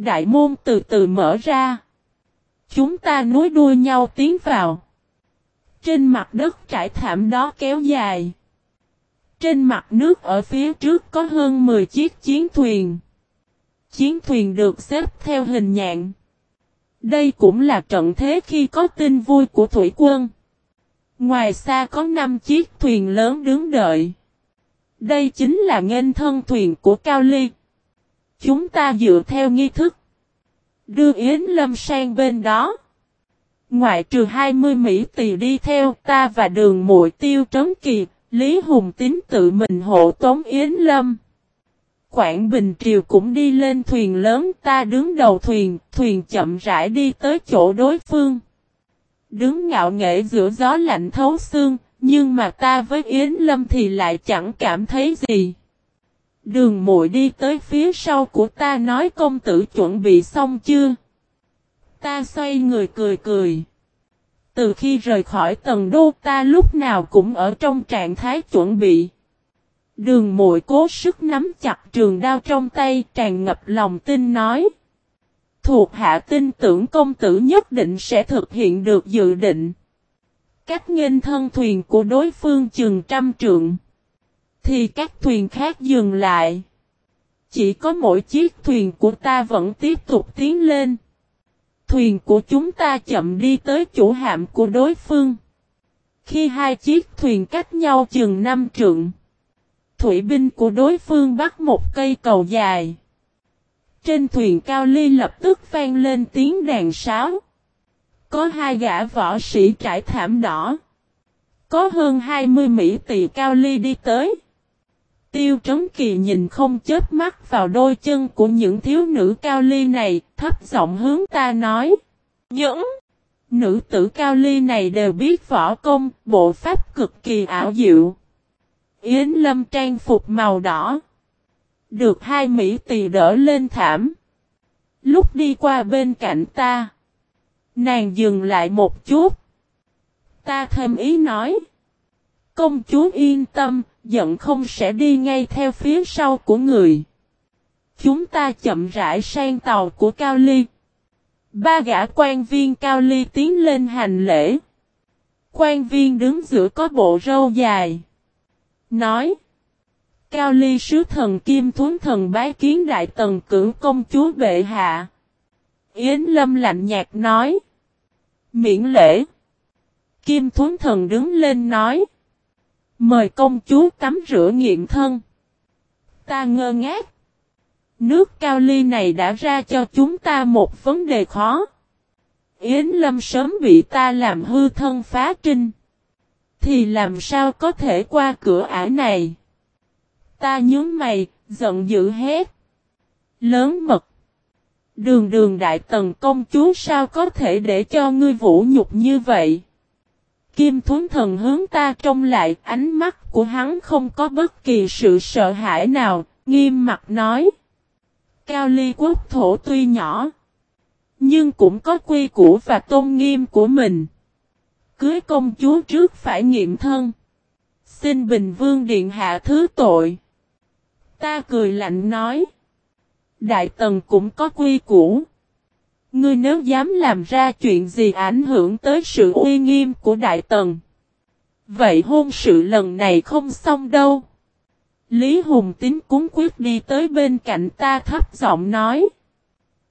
Đại môn từ từ mở ra. Chúng ta nối đuôi nhau tiến vào. Trên mặt đất trải thảm đó kéo dài. Trên mặt nước ở phía trước có hơn 10 chiếc chiến thuyền. Chiến thuyền được xếp theo hình dạng. Đây cũng là trận thế khi có tin vui của thủy quân. Ngoài xa có 5 chiếc thuyền lớn đứng đợi. Đây chính là nghênh thân thuyền của Cao Ly. Chúng ta dựa theo nghi thức. Đưa Yến Lâm sang bên đó. Ngoại trừ 20 Mỹ tỳ đi theo ta và đường muội tiêu trấn kỳ, Lý Hùng tín tự mình hộ tống Yến Lâm. Quảng Bình Triều cũng đi lên thuyền lớn ta đứng đầu thuyền, thuyền chậm rãi đi tới chỗ đối phương. Đứng ngạo nghệ giữa gió lạnh thấu xương, nhưng mà ta với Yến Lâm thì lại chẳng cảm thấy gì. Đường muội đi tới phía sau của ta nói công tử chuẩn bị xong chưa? Ta xoay người cười cười. Từ khi rời khỏi tầng đô, ta lúc nào cũng ở trong trạng thái chuẩn bị. Đường muội cố sức nắm chặt trường đao trong tay, tràn ngập lòng tin nói. Thuộc hạ tin tưởng công tử nhất định sẽ thực hiện được dự định. Cách nghênh thân thuyền của đối phương chừng trăm trượng. Thì các thuyền khác dừng lại. Chỉ có mỗi chiếc thuyền của ta vẫn tiếp tục tiến lên. Thuyền của chúng ta chậm đi tới chủ hạm của đối phương. Khi hai chiếc thuyền cách nhau chừng năm trượng. Thủy binh của đối phương bắt một cây cầu dài. Trên thuyền cao ly lập tức vang lên tiếng đàn sáo. Có hai gã võ sĩ trải thảm đỏ. Có hơn 20 Mỹ tỷ cao ly đi tới. Tiêu Trấn Kỳ nhìn không chết mắt vào đôi chân của những thiếu nữ cao ly này, thấp giọng hướng ta nói. Những nữ tử cao ly này đều biết võ công, bộ pháp cực kỳ ảo diệu. Yến Lâm trang phục màu đỏ. Được hai Mỹ tỳ đỡ lên thảm. Lúc đi qua bên cạnh ta. Nàng dừng lại một chút. Ta thêm ý nói. Công chúa yên tâm, giận không sẽ đi ngay theo phía sau của người. Chúng ta chậm rãi sang tàu của Cao Ly. Ba gã quan viên Cao Ly tiến lên hành lễ. Quan viên đứng giữa có bộ râu dài. Nói. Cao ly sứ thần kim thuấn thần bái kiến đại tần cử công chúa bệ hạ. Yến Lâm lạnh nhạt nói. Miễn lễ. Kim thuấn thần đứng lên nói. Mời công chúa tắm rửa nghiện thân. Ta ngơ ngác. Nước cao ly này đã ra cho chúng ta một vấn đề khó. Yến Lâm sớm bị ta làm hư thân phá trinh. Thì làm sao có thể qua cửa ải này? Ta nhớ mày, giận dữ hết, Lớn mật. Đường đường đại tần công chúa sao có thể để cho ngươi vũ nhục như vậy? Kim thuấn thần hướng ta trông lại, ánh mắt của hắn không có bất kỳ sự sợ hãi nào, nghiêm mặt nói. Cao ly quốc thổ tuy nhỏ, nhưng cũng có quy củ và tôn nghiêm của mình. Cưới công chúa trước phải nghiệm thân. Xin Bình Vương Điện Hạ thứ tội. Ta cười lạnh nói. Đại Tần cũng có quy củ. Ngươi nếu dám làm ra chuyện gì ảnh hưởng tới sự uy nghiêm của Đại Tần. Vậy hôn sự lần này không xong đâu. Lý Hùng Tín cúng quyết đi tới bên cạnh ta thấp giọng nói.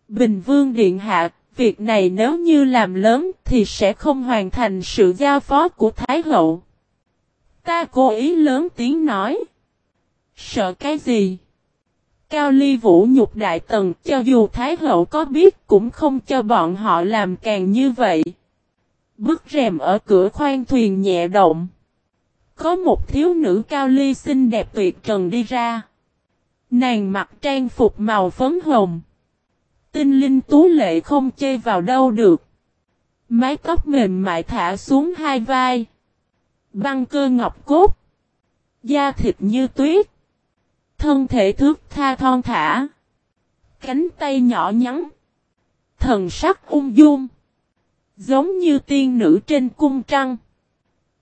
Bình Vương Điện Hạ, việc này nếu như làm lớn thì sẽ không hoàn thành sự giao phó của Thái Hậu. Ta cố ý lớn tiếng nói. Sợ cái gì? Cao ly vũ nhục đại tần, cho dù Thái Hậu có biết cũng không cho bọn họ làm càng như vậy. Bức rèm ở cửa khoang thuyền nhẹ động. Có một thiếu nữ cao ly xinh đẹp tuyệt trần đi ra. Nàng mặc trang phục màu phấn hồng. Tinh linh tú lệ không chê vào đâu được. Mái tóc mềm mại thả xuống hai vai. Băng cơ ngọc cốt. Da thịt như tuyết. Thân thể thước tha thon thả. Cánh tay nhỏ nhắn. Thần sắc ung dung. Giống như tiên nữ trên cung trăng.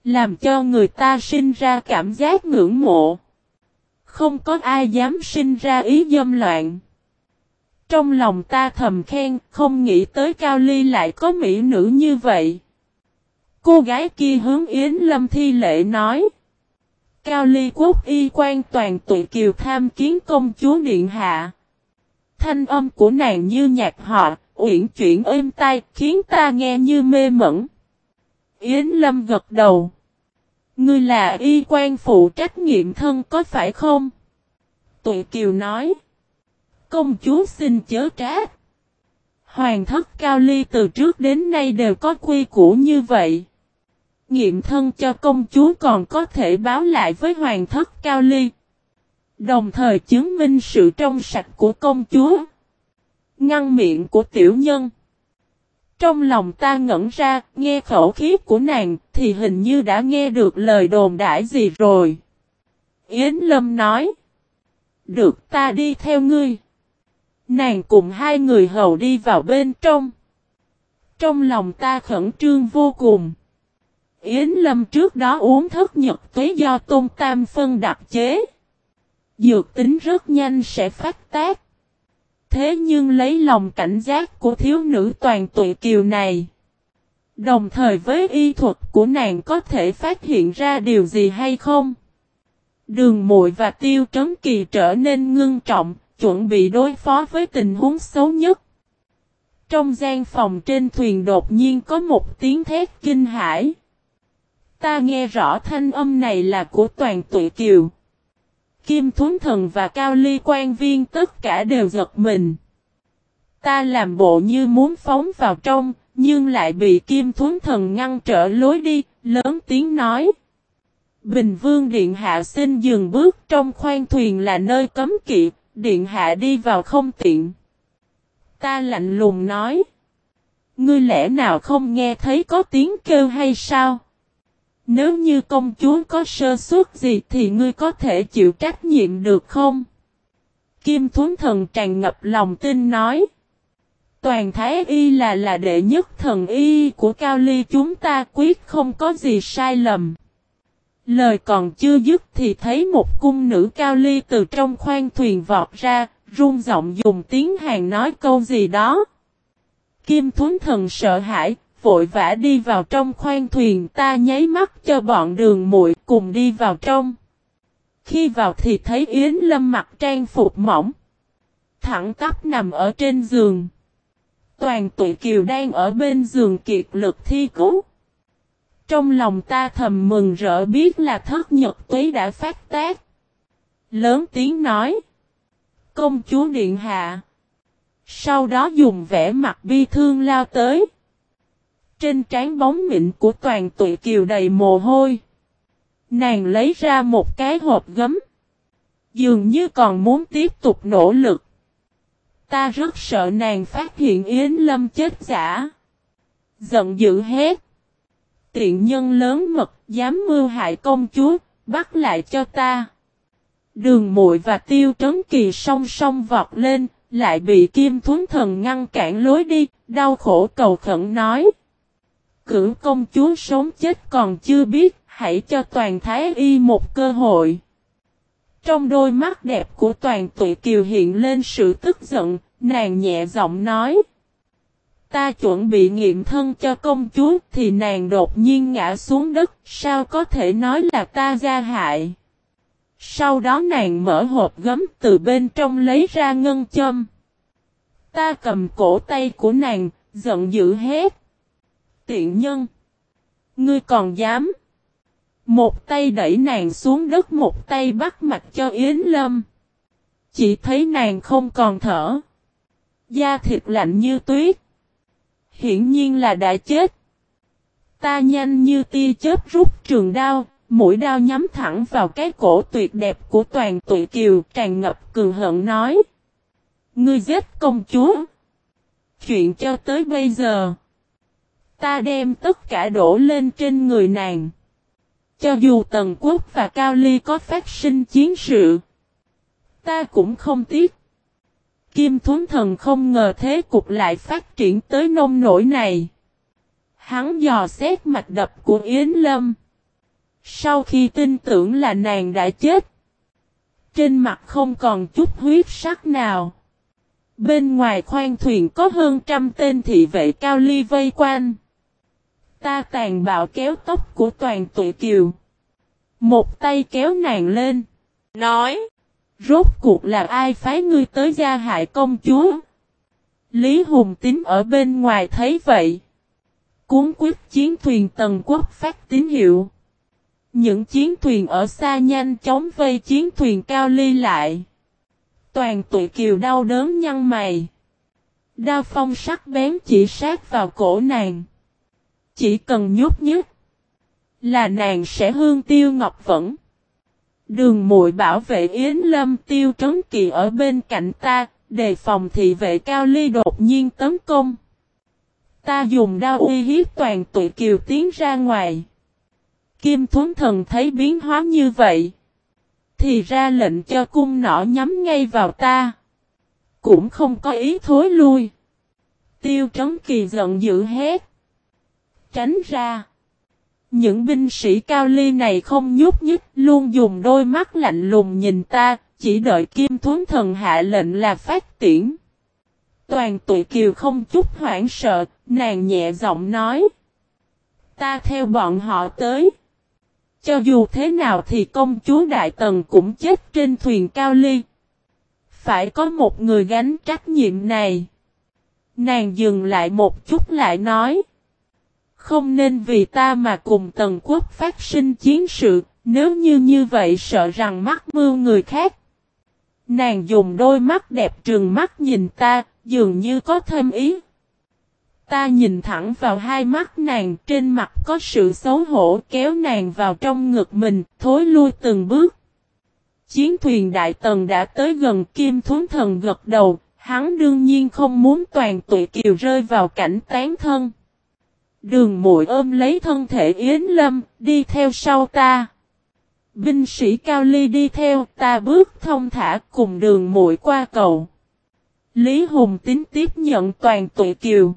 Làm cho người ta sinh ra cảm giác ngưỡng mộ. Không có ai dám sinh ra ý dâm loạn. Trong lòng ta thầm khen, không nghĩ tới Cao Ly lại có mỹ nữ như vậy. Cô gái kia hướng Yến Lâm thi lệ nói. Cao Ly quốc y quan toàn tụi kiều tham kiến công chúa Điện Hạ. Thanh âm của nàng như nhạc họ, uyển chuyển êm tai, khiến ta nghe như mê mẩn. Yến Lâm gật đầu. Ngươi là y quan phụ trách nghiệm thân có phải không? Tụi Kiều nói. Công chúa xin chớ trách. Hoàng thất Cao Ly từ trước đến nay đều có quy củ như vậy. Nghiệm thân cho công chúa còn có thể báo lại với hoàng thất Cao Ly. Đồng thời chứng minh sự trong sạch của công chúa. Ngăn miệng của tiểu nhân. Trong lòng ta ngẩn ra, nghe khẩu khí của nàng, thì hình như đã nghe được lời đồn đãi gì rồi. Yến Lâm nói. Được ta đi theo ngươi. Nàng cùng hai người hầu đi vào bên trong. Trong lòng ta khẩn trương vô cùng. Yến Lâm trước đó uống thất nhật tuế do tôn tam phân đặc chế. Dược tính rất nhanh sẽ phát tác. Thế nhưng lấy lòng cảnh giác của thiếu nữ toàn tụi kiều này. Đồng thời với y thuật của nàng có thể phát hiện ra điều gì hay không? Đường muội và tiêu trấn kỳ trở nên ngưng trọng, chuẩn bị đối phó với tình huống xấu nhất. Trong gian phòng trên thuyền đột nhiên có một tiếng thét kinh hãi. Ta nghe rõ thanh âm này là của toàn tụi kiều. Kim Thuấn Thần và Cao Ly quan viên tất cả đều giật mình. Ta làm bộ như muốn phóng vào trong, nhưng lại bị Kim Thuấn Thần ngăn trở lối đi, lớn tiếng nói. Bình Vương Điện Hạ xin dừng bước trong khoang thuyền là nơi cấm kỵ, Điện Hạ đi vào không tiện. Ta lạnh lùng nói. Ngươi lẽ nào không nghe thấy có tiếng kêu hay sao? Nếu như công chúa có sơ suất gì thì ngươi có thể chịu trách nhiệm được không? Kim Thuấn Thần tràn ngập lòng tin nói. Toàn Thái Y là là đệ nhất thần y của Cao Ly chúng ta quyết không có gì sai lầm. Lời còn chưa dứt thì thấy một cung nữ Cao Ly từ trong khoang thuyền vọt ra, run giọng dùng tiếng Hàn nói câu gì đó. Kim Thuấn Thần sợ hãi, vội vã đi vào trong khoang thuyền, ta nháy mắt cho bọn đường muội cùng đi vào trong. Khi vào thì thấy Yến Lâm mặc trang phục mỏng. Thẳng tắp nằm ở trên giường. Toàn tụi kiều đang ở bên giường kiệt lực thi cứu. Trong lòng ta thầm mừng rỡ biết là thất nhật tuế đã phát tác. Lớn tiếng nói. Công chúa Điện Hạ. Sau đó dùng vẻ mặt bi thương lao tới. Trên trán bóng mịn của toàn tụi kiều đầy mồ hôi. Nàng lấy ra một cái hộp gấm. Dường như còn muốn tiếp tục nỗ lực. Ta rất sợ nàng phát hiện Yến Lâm chết giả. Giận dữ hết Tiện nhân lớn mật dám mưu hại công chúa, bắt lại cho ta. Đường muội và tiêu trấn kỳ song song vọt lên, lại bị kim thuấn thần ngăn cản lối đi, đau khổ cầu khẩn nói. Cửu công chúa sống chết còn chưa biết, hãy cho toàn thái y một cơ hội. Trong đôi mắt đẹp của toàn tụi kiều hiện lên sự tức giận, nàng nhẹ giọng nói. Ta chuẩn bị nghiệm thân cho công chúa thì nàng đột nhiên ngã xuống đất, sao có thể nói là ta ra hại. Sau đó nàng mở hộp gấm từ bên trong lấy ra ngân châm. Ta cầm cổ tay của nàng, giận dữ hét. Tiện nhân! Ngươi còn dám! Một tay đẩy nàng xuống đất một tay bắt mặt cho Yến Lâm. Chỉ thấy nàng không còn thở. Da thịt lạnh như tuyết. Hiển nhiên là đã chết. Ta nhanh như tia chớp rút trường đao, mũi đao nhắm thẳng vào cái cổ tuyệt đẹp của toàn tụi kiều tràn ngập cường hận nói. Ngươi giết công chúa. Chuyện cho tới bây giờ. Ta đem tất cả đổ lên trên người nàng. Cho dù Tần Quốc và Cao Ly có phát sinh chiến sự. Ta cũng không tiếc. Kim Thuấn Thần không ngờ thế cục lại phát triển tới nông nổi này. Hắn dò xét mạch đập của Yến Lâm. Sau khi tin tưởng là nàng đã chết. Trên mặt không còn chút huyết sắc nào. Bên ngoài khoang thuyền có hơn trăm tên thị vệ cao ly vây quanh. Ta tàn bạo kéo tóc của toàn tụi kiều. Một tay kéo nàng lên. Nói. Rốt cuộc là ai phái ngươi tới gia hại công chúa? Lý Hùng Tín ở bên ngoài thấy vậy. Cuốn quyết chiến thuyền tần quốc phát tín hiệu. Những chiến thuyền ở xa nhanh chóng vây chiến thuyền cao ly lại. Toàn tụi kiều đau đớn nhăn mày. Đao phong sắc bén chỉ sát vào cổ nàng. Chỉ cần nhút nhút. Là nàng sẽ hương tiêu ngọc vẫn. Đường muội bảo vệ Yến Lâm tiêu trấn kỳ ở bên cạnh ta, đề phòng thị vệ cao ly đột nhiên tấn công. Ta dùng đao uy hiếp toàn tụi kiều tiến ra ngoài. Kim thuấn thần thấy biến hóa như vậy. Thì ra lệnh cho cung nỏ nhắm ngay vào ta. Cũng không có ý thối lui. Tiêu trấn kỳ giận dữ hét. Tránh ra. Những binh sĩ cao ly này không nhúc nhích, luôn dùng đôi mắt lạnh lùng nhìn ta, chỉ đợi kim thuấn thần hạ lệnh là phát tiễn. Toàn tụi kiều không chút hoảng sợ, nàng nhẹ giọng nói. Ta theo bọn họ tới. Cho dù thế nào thì công chúa Đại Tần cũng chết trên thuyền cao ly. Phải có một người gánh trách nhiệm này. Nàng dừng lại một chút lại nói. Không nên vì ta mà cùng Tần quốc phát sinh chiến sự, nếu như như vậy sợ rằng mắc mưu người khác. Nàng dùng đôi mắt đẹp trừng mắt nhìn ta, dường như có thêm ý. Ta nhìn thẳng vào hai mắt nàng trên mặt có sự xấu hổ kéo nàng vào trong ngực mình, thối lui từng bước. Chiến thuyền đại tần đã tới gần kim thuấn thần gật đầu, hắn đương nhiên không muốn toàn tụi kiều rơi vào cảnh tán thân. Đường mội ôm lấy thân thể Yến Lâm, đi theo sau ta. Binh sĩ Cao Ly đi theo, ta bước thông thả cùng đường mội qua cầu. Lý Hùng tính tiếp nhận toàn tụi kiều.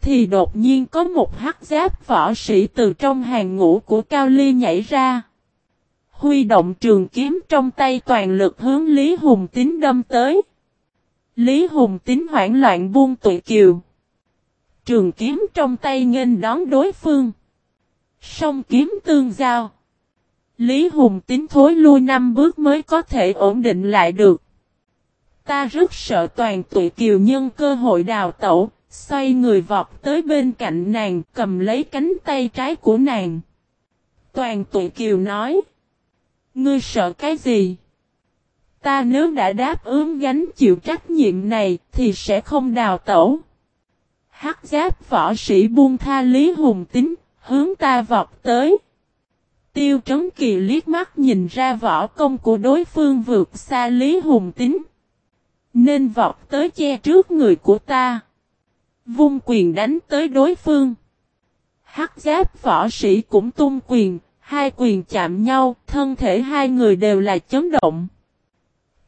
Thì đột nhiên có một hắc giáp võ sĩ từ trong hàng ngũ của Cao Ly nhảy ra. Huy động trường kiếm trong tay toàn lực hướng Lý Hùng tính đâm tới. Lý Hùng tính hoảng loạn buông tụi kiều. Trường kiếm trong tay nghênh đón đối phương. Song kiếm tương giao. Lý Hùng tính thối lui năm bước mới có thể ổn định lại được. Ta rất sợ toàn tụi kiều nhân cơ hội đào tẩu, xoay người vọt tới bên cạnh nàng cầm lấy cánh tay trái của nàng. Toàn tụi kiều nói. Ngươi sợ cái gì? Ta nếu đã đáp ứng gánh chịu trách nhiệm này thì sẽ không đào tẩu. Hắc giáp võ sĩ buông tha Lý Hùng tính, hướng ta vọt tới. Tiêu Trấn Kỳ liếc mắt nhìn ra võ công của đối phương vượt xa Lý Hùng tính. Nên vọt tới che trước người của ta. Vung quyền đánh tới đối phương. Hắc giáp võ sĩ cũng tung quyền, hai quyền chạm nhau, thân thể hai người đều là chấn động.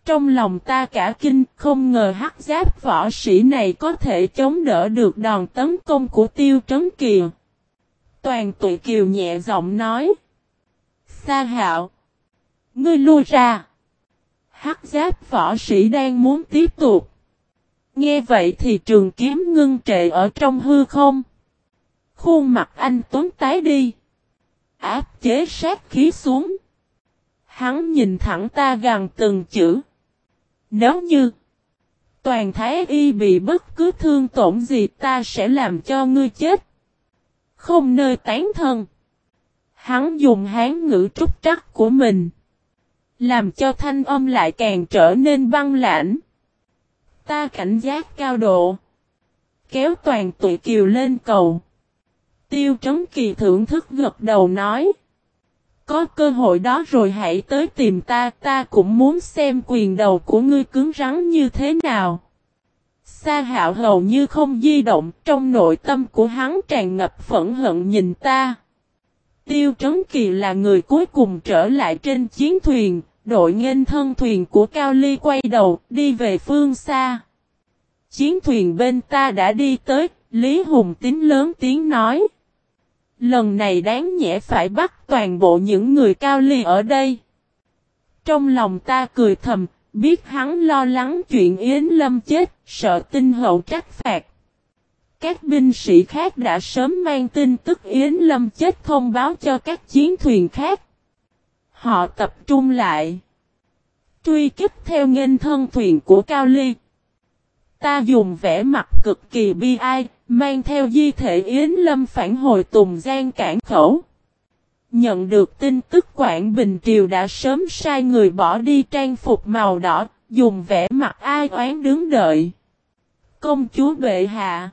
Trong lòng ta cả kinh, không ngờ hắc giáp võ sĩ này có thể chống đỡ được đòn tấn công của tiêu trấn kiều. Toàn tụi kiều nhẹ giọng nói. Sa hạo. Ngươi lui ra. Hắc giáp võ sĩ đang muốn tiếp tục. Nghe vậy thì trường kiếm ngưng trệ ở trong hư không. Khuôn mặt anh tuấn tái đi. Áp chế sát khí xuống. Hắn nhìn thẳng ta gần từng chữ. Nếu như toàn thái y bị bất cứ thương tổn gì ta sẽ làm cho ngươi chết. Không nơi tán thân. Hắn dùng hán ngữ trúc trắc của mình. Làm cho thanh âm lại càng trở nên băng lãnh. Ta cảnh giác cao độ. Kéo toàn tụi kiều lên cầu. Tiêu trấn kỳ thưởng thức gật đầu nói. Có cơ hội đó rồi hãy tới tìm ta, ta cũng muốn xem quyền đầu của ngươi cứng rắn như thế nào. Sa hạo hầu như không di động, trong nội tâm của hắn tràn ngập phẫn hận nhìn ta. Tiêu Trấn Kỳ là người cuối cùng trở lại trên chiến thuyền, đội nghênh thân thuyền của Cao Ly quay đầu, đi về phương xa. Chiến thuyền bên ta đã đi tới, Lý Hùng tính lớn tiếng nói. Lần này đáng nhẽ phải bắt toàn bộ những người Cao Ly ở đây. Trong lòng ta cười thầm, Biết hắn lo lắng chuyện Yến Lâm chết, sợ tinh hậu trách phạt. Các binh sĩ khác đã sớm mang tin tức Yến Lâm chết thông báo cho các chiến thuyền khác. Họ tập trung lại. Truy kích theo nghênh thân thuyền của Cao Ly. Ta dùng vẻ mặt cực kỳ bi ai, mang theo di thể Yến Lâm phản hồi Tùng Giang cản khẩu. Nhận được tin tức Quảng Bình Triều đã sớm sai người bỏ đi trang phục màu đỏ, dùng vẻ mặt ai oán đứng đợi. Công chúa bệ hạ.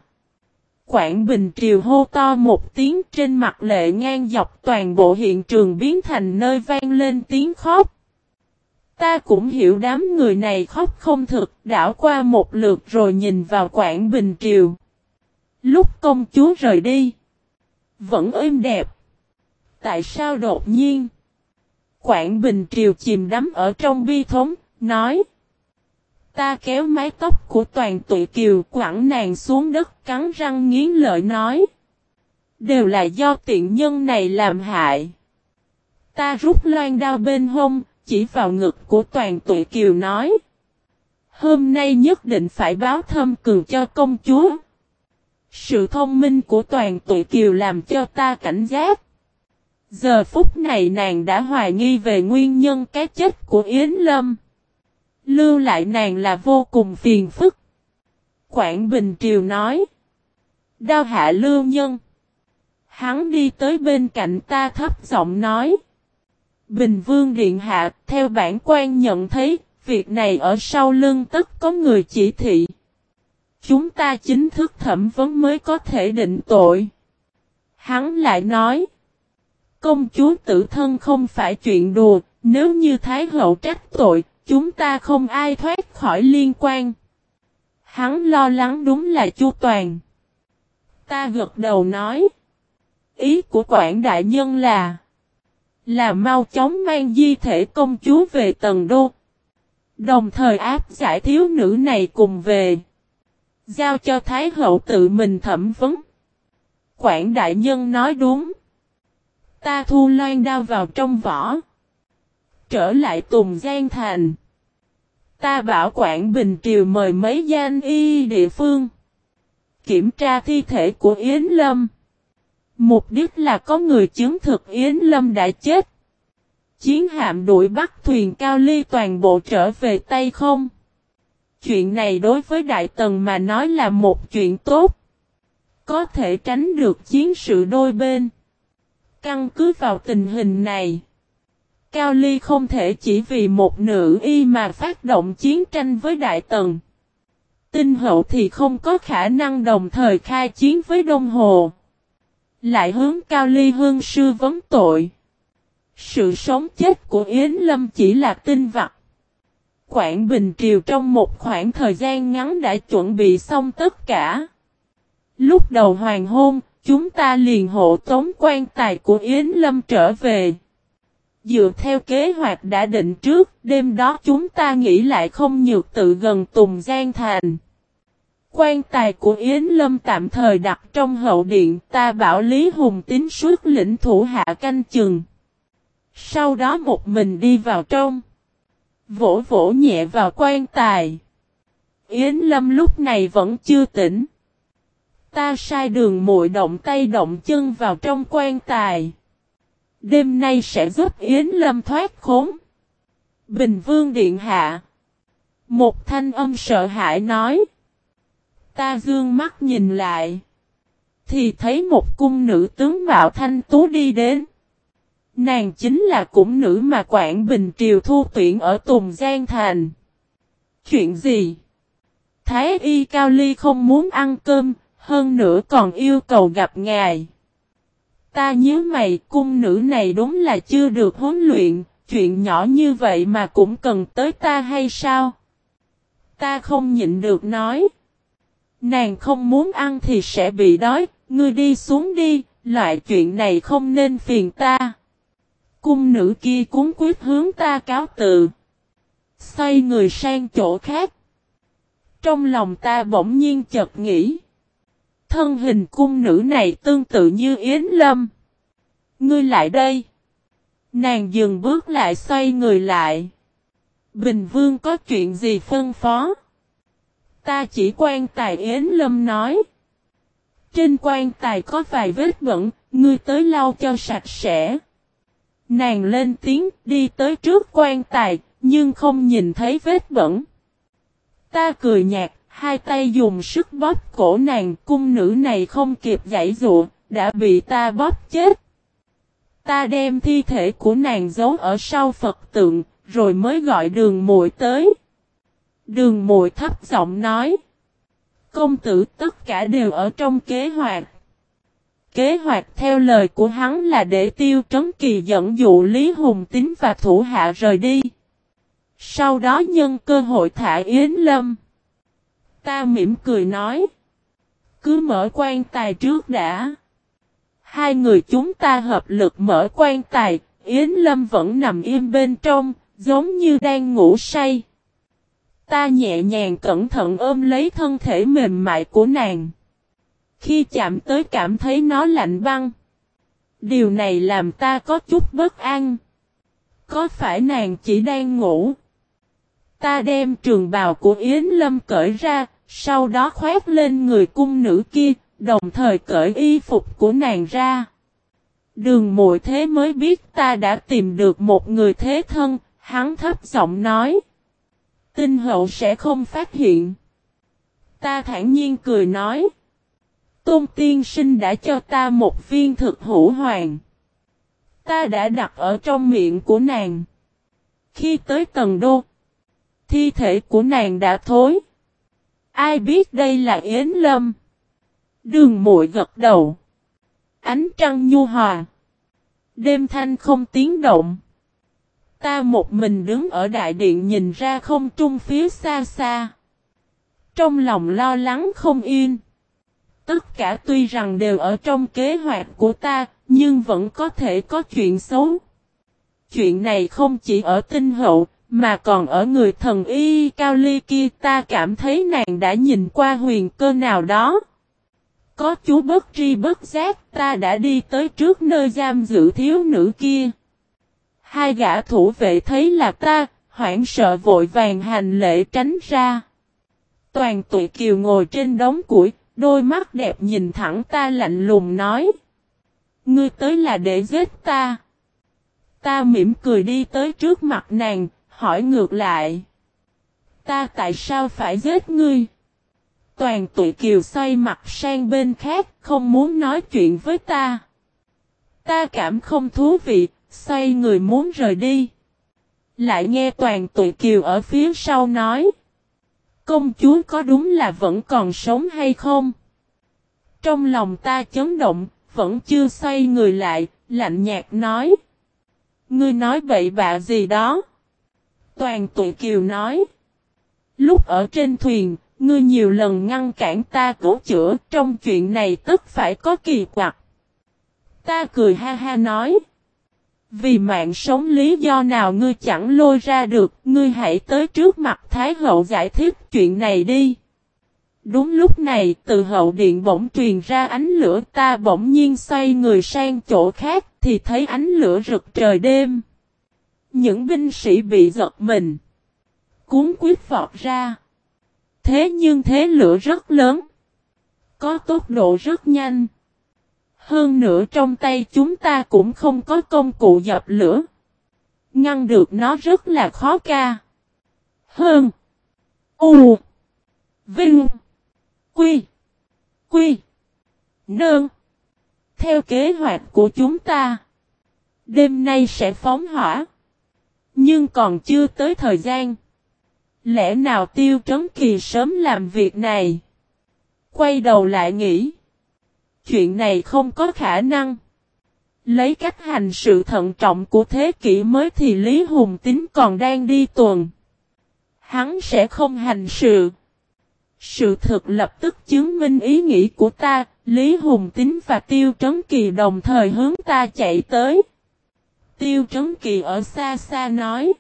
Quảng Bình Triều hô to một tiếng trên mặt lệ ngang dọc toàn bộ hiện trường biến thành nơi vang lên tiếng khóc. Ta cũng hiểu đám người này khóc không thực, đảo qua một lượt rồi nhìn vào Quảng Bình Triều. Lúc công chúa rời đi, vẫn êm đẹp. Tại sao đột nhiên? Quảng Bình Triều chìm đắm ở trong bi thống, nói. Ta kéo mái tóc của toàn tụi kiều quẳng nàng xuống đất cắn răng nghiến lợi nói. Đều là do tiện nhân này làm hại. Ta rút loan đao bên hông, chỉ vào ngực của toàn tụi kiều nói. Hôm nay nhất định phải báo thâm cường cho công chúa. Sự thông minh của toàn tụi kiều làm cho ta cảnh giác. Giờ phút này nàng đã hoài nghi về nguyên nhân cái chết của Yến Lâm. Lưu lại nàng là vô cùng phiền phức. Quảng Bình Triều nói. Đao hạ lưu nhân. Hắn đi tới bên cạnh ta thấp giọng nói. Bình Vương Điện Hạ, theo bản quan nhận thấy, việc này ở sau lưng tất có người chỉ thị. Chúng ta chính thức thẩm vấn mới có thể định tội. Hắn lại nói. Công chúa tự thân không phải chuyện đùa, nếu như Thái hậu trách tội, chúng ta không ai thoát khỏi liên quan. Hắn lo lắng đúng là chu toàn. Ta gật đầu nói. Ý của quản đại nhân là là mau chóng mang di thể công chúa về tầng đô. Đồng thời áp giải thiếu nữ này cùng về. Giao cho Thái hậu tự mình thẩm vấn. Quảng đại nhân nói đúng. Ta thu loan đao vào trong vỏ. Trở lại Tùng Giang Thành. Ta bảo quản Bình Triều mời mấy danh y địa phương. Kiểm tra thi thể của Yến Lâm. Mục đích là có người chứng thực Yến Lâm đã chết. Chiến hạm đuổi bắt thuyền cao ly toàn bộ trở về tay không. Chuyện này đối với Đại Tần mà nói là một chuyện tốt. Có thể tránh được chiến sự đôi bên. Căn cứ vào tình hình này. Cao Ly không thể chỉ vì một nữ y mà phát động chiến tranh với Đại Tần. Tinh hậu thì không có khả năng đồng thời khai chiến với Đông Hồ. Lại hướng Cao Ly hương sư vấn tội. Sự sống chết của Yến Lâm chỉ là tinh vặt. Quảng Bình Triều trong một khoảng thời gian ngắn đã chuẩn bị xong tất cả. Lúc đầu hoàng hôn, chúng ta liền hộ tống quan tài của Yến Lâm trở về. Dựa theo kế hoạch đã định trước, đêm đó chúng ta nghĩ lại không nhược tự gần Tùng Giang Thành. Quan tài của Yến Lâm tạm thời đặt trong hậu điện ta bảo Lý Hùng tín suốt lĩnh thủ hạ canh chừng. Sau đó một mình đi vào trong. Vỗ vỗ nhẹ vào quan tài. Yến Lâm lúc này vẫn chưa tỉnh. Ta sai đường muội động tay động chân vào trong quan tài. Đêm nay sẽ giúp Yến Lâm thoát khốn. Bình Vương Điện Hạ. Một thanh âm sợ hãi nói. Ta dương mắt nhìn lại. Thì thấy một cung nữ tướng Mạo Thanh Tú đi đến. Nàng chính là cung nữ mà Quảng Bình Triều thu tuyển ở Tùng Giang Thành. Chuyện gì? Thái y Cao Ly không muốn ăn cơm, hơn nữa còn yêu cầu gặp ngài. Ta nhớ mày cung nữ này đúng là chưa được huấn luyện, chuyện nhỏ như vậy mà cũng cần tới ta hay sao? Ta không nhịn được nói. Nàng không muốn ăn thì sẽ bị đói, ngươi đi xuống đi, loại chuyện này không nên phiền ta. Cung nữ kia cuốn quyết hướng ta cáo tự. Xoay người sang chỗ khác. Trong lòng ta bỗng nhiên chợt nghĩ. Thân hình cung nữ này tương tự như Yến Lâm. Ngươi lại đây. Nàng dừng bước lại xoay người lại. Bình Vương có chuyện gì phân phó? Ta chỉ quan tài Yến Lâm nói. Trên quan tài có vài vết bẩn, ngươi tới lau cho sạch sẽ. Nàng lên tiếng đi tới trước quan tài, nhưng không nhìn thấy vết bẩn. Ta cười nhạt, hai tay dùng sức bóp cổ nàng, cung nữ này không kịp giải dụa, đã bị ta bóp chết. Ta đem thi thể của nàng giấu ở sau Phật tượng, rồi mới gọi đường muội tới. Đường muội thấp giọng nói. Công tử tất cả đều ở trong kế hoạch. Kế hoạch theo lời của hắn là để tiêu trấn kỳ dẫn dụ Lý Hùng Tín và thủ hạ rời đi. Sau đó nhân cơ hội thả Yến Lâm. Ta mỉm cười nói. Cứ mở quan tài trước đã. Hai người chúng ta hợp lực mở quan tài, Yến Lâm vẫn nằm im bên trong, giống như đang ngủ say. Ta nhẹ nhàng cẩn thận ôm lấy thân thể mềm mại của nàng. Khi chạm tới cảm thấy nó lạnh băng. Điều này làm ta có chút bất an. Có phải nàng chỉ đang ngủ? Ta đem trường bào của Yến Lâm cởi ra, sau đó khoét lên người cung nữ kia, đồng thời cởi y phục của nàng ra. Đường muội thế mới biết ta đã tìm được một người thế thân, hắn thấp giọng nói. Tinh hậu sẽ không phát hiện. Ta thản nhiên cười nói. Tôn tiên sinh đã cho ta một viên thực hữu hoàng. Ta đã đặt ở trong miệng của nàng. Khi tới tầng đô, thi thể của nàng đã thối. Ai biết đây là Yến Lâm? Đường muội gật đầu. Ánh trăng nhu hòa. Đêm thanh không tiếng động. Ta một mình đứng ở đại điện nhìn ra không trung phía xa xa. Trong lòng lo lắng không yên. Tất cả tuy rằng đều ở trong kế hoạch của ta, nhưng vẫn có thể có chuyện xấu. Chuyện này không chỉ ở tinh hậu, mà còn ở người thần y cao ly kia ta cảm thấy nàng đã nhìn qua huyền cơ nào đó. Có chú bất tri bất giác ta đã đi tới trước nơi giam giữ thiếu nữ kia. Hai gã thủ vệ thấy là ta, hoảng sợ vội vàng hành lễ tránh ra. Toàn tụi kiều ngồi trên đống củi, đôi mắt đẹp nhìn thẳng ta lạnh lùng nói. Ngươi tới là để giết ta. Ta mỉm cười đi tới trước mặt nàng, hỏi ngược lại. Ta tại sao phải giết ngươi? Toàn tụi kiều xoay mặt sang bên khác, không muốn nói chuyện với ta. Ta cảm không thú vị, xoay người muốn rời đi. Lại nghe toàn tụi kiều ở phía sau nói. Công chúa có đúng là vẫn còn sống hay không? Trong lòng ta chấn động, vẫn chưa xoay người lại, lạnh nhạt nói. Ngươi nói bậy bạ gì đó? Toàn tụi kiều nói. Lúc ở trên thuyền, ngươi nhiều lần ngăn cản ta cứu chữa, trong chuyện này tất phải có kỳ quặc. Ta cười ha ha nói. Vì mạng sống lý do nào ngươi chẳng lôi ra được, ngươi hãy tới trước mặt Thái hậu giải thích chuyện này đi. Đúng lúc này, từ hậu điện bỗng truyền ra ánh lửa ta bỗng nhiên xoay người sang chỗ khác, thì thấy ánh lửa rực trời đêm. Những binh sĩ bị giật mình. Cuốn quyết vọt ra. Thế nhưng thế lửa rất lớn. Có tốc độ rất nhanh. Hơn nữa trong tay chúng ta cũng không có công cụ dập lửa. Ngăn được nó rất là khó ca. Hơn. U. Vinh. Quy. Quy. Nương. Theo kế hoạch của chúng ta. Đêm nay sẽ phóng hỏa. Nhưng còn chưa tới thời gian. Lẽ nào tiêu trấn kỳ sớm làm việc này? Quay đầu lại nghĩ. Chuyện này không có khả năng. Lấy cách hành sự thận trọng của thế kỷ mới thì Lý Hùng Tính còn đang đi tuần. Hắn sẽ không hành sự. Sự thực lập tức chứng minh ý nghĩ của ta, Lý Hùng Tính và Tiêu Trấn Kỳ đồng thời hướng ta chạy tới. Tiêu Trấn Kỳ ở xa xa nói.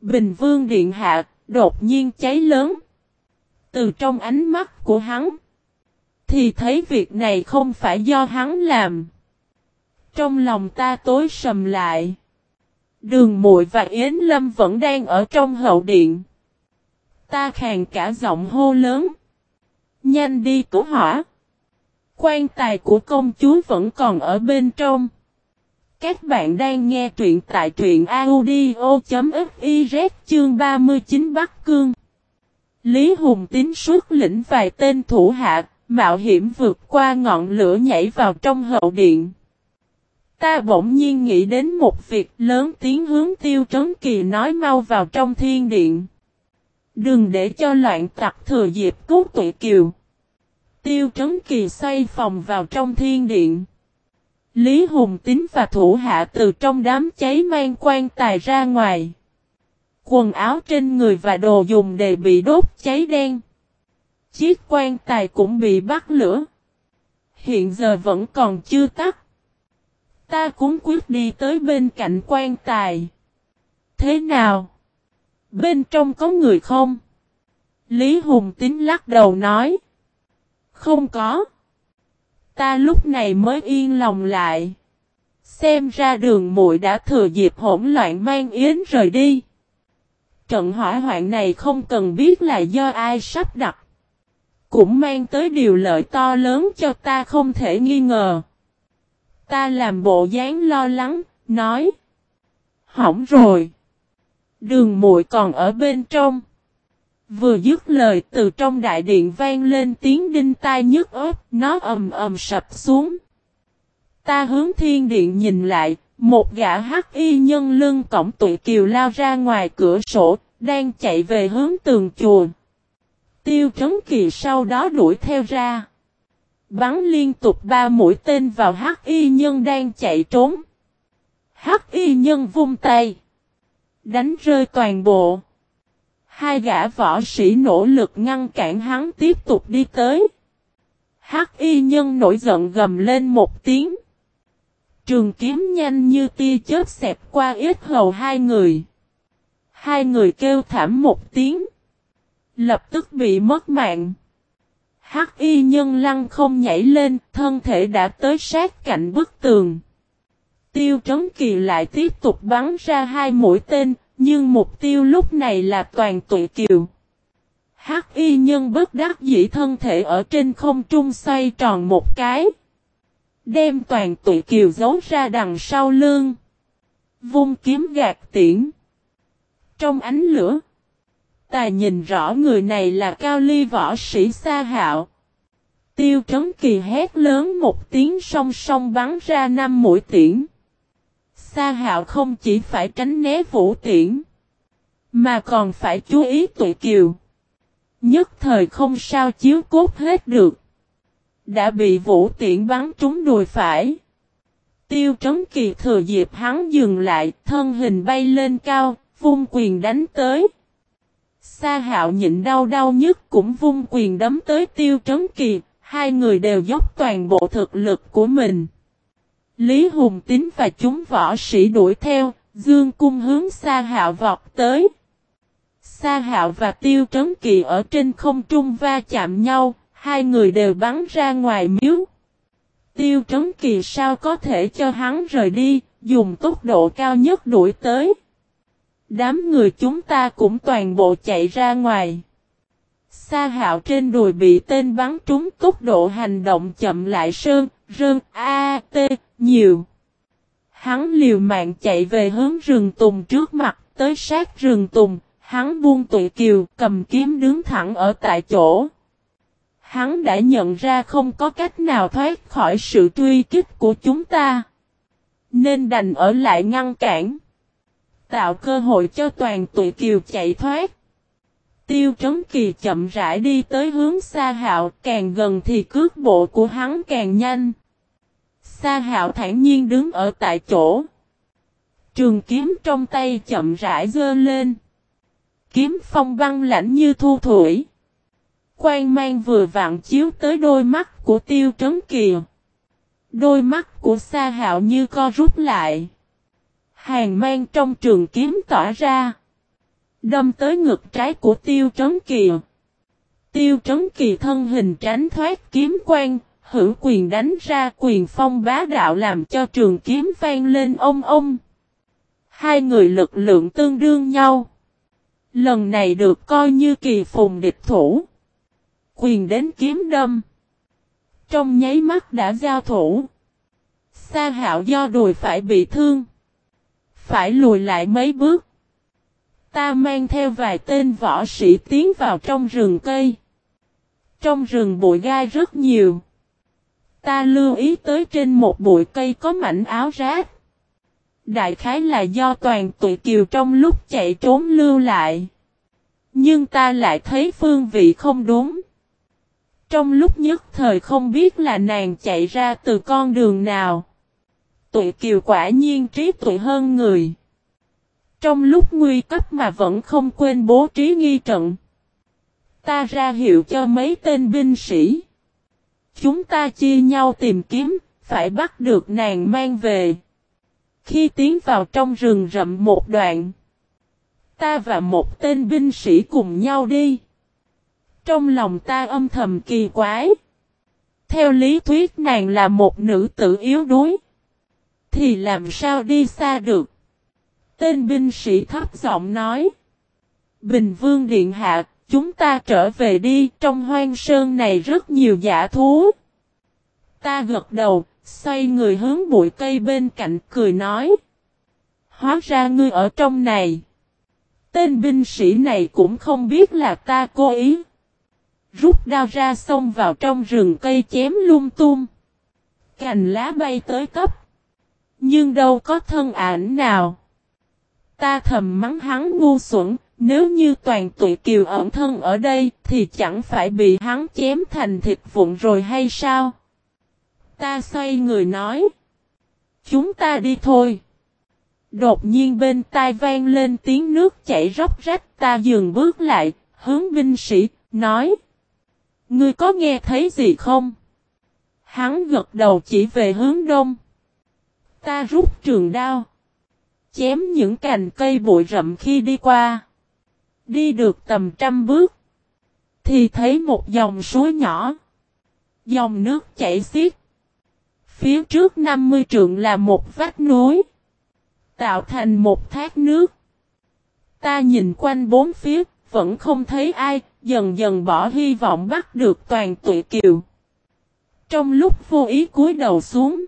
Bình Vương Điện Hạ, đột nhiên cháy lớn. Từ trong ánh mắt của hắn, thì thấy việc này không phải do hắn làm. Trong lòng ta tối sầm lại. Đường muội và Yến Lâm vẫn đang ở trong hậu điện. Ta khàn cả giọng hô lớn. Nhanh đi cứu hỏa. Quan tài của công chúa vẫn còn ở bên trong. Các bạn đang nghe truyện tại truyện audio.fiz chương 39 Bắc Cương. Lý Hùng tín suốt lĩnh vài tên thủ hạ, mạo hiểm vượt qua ngọn lửa nhảy vào trong hậu điện. Ta bỗng nhiên nghĩ đến một việc lớn tiếng hướng tiêu trấn kỳ nói mau vào trong thiên điện. Đừng để cho loạn tặc thừa dịp cứu tụi kiều. Tiêu trấn kỳ xoay phòng vào trong thiên điện. Lý Hùng Tín và thủ hạ từ trong đám cháy mang quan tài ra ngoài. Quần áo trên người và đồ dùng đều bị đốt cháy đen. Chiếc quan tài cũng bị bắt lửa. Hiện giờ vẫn còn chưa tắt. Ta cũng quyết đi tới bên cạnh quan tài. Thế nào? Bên trong có người không? Lý Hùng Tín lắc đầu nói. Không có. Ta lúc này mới yên lòng lại. Xem ra đường muội đã thừa dịp hỗn loạn mang yến rời đi. Trận hỏa hoạn này không cần biết là do ai sắp đặt. Cũng mang tới điều lợi to lớn cho ta không thể nghi ngờ. Ta làm bộ dáng lo lắng, nói. Hỏng rồi. Đường muội còn ở bên trong. Vừa dứt lời từ trong đại điện vang lên tiếng đinh tai nhức ớt, nó ầm ầm sập xuống. Ta hướng thiên điện nhìn lại, một gã hắc y nhân lưng cổng tụi kiều lao ra ngoài cửa sổ, đang chạy về hướng tường chùa. Tiêu trấn kỳ sau đó đuổi theo ra. Bắn liên tục ba mũi tên vào hắc y nhân đang chạy trốn. Hắc y nhân vung tay. Đánh rơi toàn bộ. Hai gã võ sĩ nỗ lực ngăn cản hắn tiếp tục đi tới. Hắc y nhân nổi giận gầm lên một tiếng. Trường kiếm nhanh như tia chớp xẹp qua ít hầu hai người. Hai người kêu thảm một tiếng. Lập tức bị mất mạng. Hắc y nhân lăng không nhảy lên, thân thể đã tới sát cạnh bức tường. Tiêu trấn kỳ lại tiếp tục bắn ra hai mũi tên, nhưng mục tiêu lúc này là toàn tụi kiều. Hắc y nhân bất đắc dĩ thân thể ở trên không trung xoay tròn một cái. Đem toàn tụi kiều giấu ra đằng sau lưng. Vung kiếm gạt tiễn. Trong ánh lửa tài nhìn rõ người này là cao ly võ sĩ Sa Hạo. Tiêu trấn kỳ hét lớn một tiếng song song bắn ra năm mũi tiễn. Sa hạo không chỉ phải tránh né vũ tiễn, mà còn phải chú ý tụi kiều. Nhất thời không sao chiếu cốt hết được. Đã bị vũ tiễn bắn trúng đùi phải. Tiêu trấn kỳ thừa dịp hắn dừng lại, thân hình bay lên cao, vung quyền đánh tới. Sa hạo nhịn đau đau nhất cũng vung quyền đấm tới tiêu trấn kỳ, hai người đều dốc toàn bộ thực lực của mình. Lý Hùng Tín và chúng võ sĩ đuổi theo, dương cung hướng Sa Hạo vọt tới. Sa Hạo và Tiêu Trấn Kỳ ở trên không trung va chạm nhau, hai người đều bắn ra ngoài miếu. Tiêu Trấn Kỳ sao có thể cho hắn rời đi, dùng tốc độ cao nhất đuổi tới. Đám người chúng ta cũng toàn bộ chạy ra ngoài. Sa hạo trên đùi bị tên bắn trúng tốc độ hành động chậm lại sơn, rơn, a, t, nhiều. Hắn liều mạng chạy về hướng rừng tùng trước mặt, tới sát rừng tùng, hắn buông tụi kiều, cầm kiếm đứng thẳng ở tại chỗ. Hắn đã nhận ra không có cách nào thoát khỏi sự truy kích của chúng ta. Nên đành ở lại ngăn cản. Tạo cơ hội cho toàn tụi kiều chạy thoát. Tiêu Trấn Kỳ chậm rãi đi tới hướng Sa Hạo, càng gần thì cước bộ của hắn càng nhanh. Sa Hạo thản nhiên đứng ở tại chỗ. Trường kiếm trong tay chậm rãi dơ lên. Kiếm phong băng lãnh như thu thủy. Quang mang vừa vặn chiếu tới đôi mắt của Tiêu Trấn Kỳ. Đôi mắt của Sa Hạo như co rút lại. Hàng mang trong trường kiếm tỏa ra. Đâm tới ngực trái của tiêu trấn kỳ. Tiêu trấn kỳ thân hình tránh thoát kiếm quang, hữu quyền đánh ra quyền phong bá đạo làm cho trường kiếm vang lên ông ông. Hai người lực lượng tương đương nhau. Lần này được coi như kỳ phùng địch thủ. Quyền đến kiếm đâm. Trong nháy mắt đã giao thủ. Sa hạo do đùi phải bị thương. Phải lùi lại mấy bước. Ta mang theo vài tên võ sĩ tiến vào trong rừng cây. Trong rừng bụi gai rất nhiều. Ta lưu ý tới trên một bụi cây có mảnh áo rác. Đại khái là do toàn tụi kiều trong lúc chạy trốn lưu lại. Nhưng ta lại thấy phương vị không đúng. Trong lúc nhất thời không biết là nàng chạy ra từ con đường nào. Tụi kiều quả nhiên trí tuệ hơn người. Trong lúc nguy cấp mà vẫn không quên bố trí nghi trận. Ta ra hiệu cho mấy tên binh sĩ. Chúng ta chia nhau tìm kiếm, phải bắt được nàng mang về. Khi tiến vào trong rừng rậm một đoạn, ta và một tên binh sĩ cùng nhau đi. Trong lòng ta âm thầm kỳ quái. Theo lý thuyết nàng là một nữ tử yếu đuối. Thì làm sao đi xa được? Tên binh sĩ thấp giọng nói. Bình vương điện hạ, chúng ta trở về đi, trong hoang sơn này rất nhiều giả thú. Ta gật đầu, xoay người hướng bụi cây bên cạnh cười nói. Hóa ra ngươi ở trong này. Tên binh sĩ này cũng không biết là ta cố ý. Rút đao ra xông vào trong rừng cây chém lung tung. Cành lá bay tới cấp. Nhưng đâu có thân ảnh nào. Ta thầm mắng hắn ngu xuẩn, nếu như toàn tụi kiều ẩn thân ở đây thì chẳng phải bị hắn chém thành thịt vụn rồi hay sao? Ta xoay người nói. Chúng ta đi thôi. Đột nhiên bên tai vang lên tiếng nước chảy róc rách ta dừng bước lại, hướng binh sĩ, nói. Ngươi có nghe thấy gì không? Hắn gật đầu chỉ về hướng đông. Ta rút trường đao. Chém những cành cây bụi rậm khi đi qua. Đi được tầm trăm bước. Thì thấy một dòng suối nhỏ. Dòng nước chảy xiết. Phía trước 50 trượng là một vách núi. Tạo thành một thác nước. Ta nhìn quanh bốn phía, vẫn không thấy ai, dần dần bỏ hy vọng bắt được toàn tụi kiều. Trong lúc vô ý cúi đầu xuống,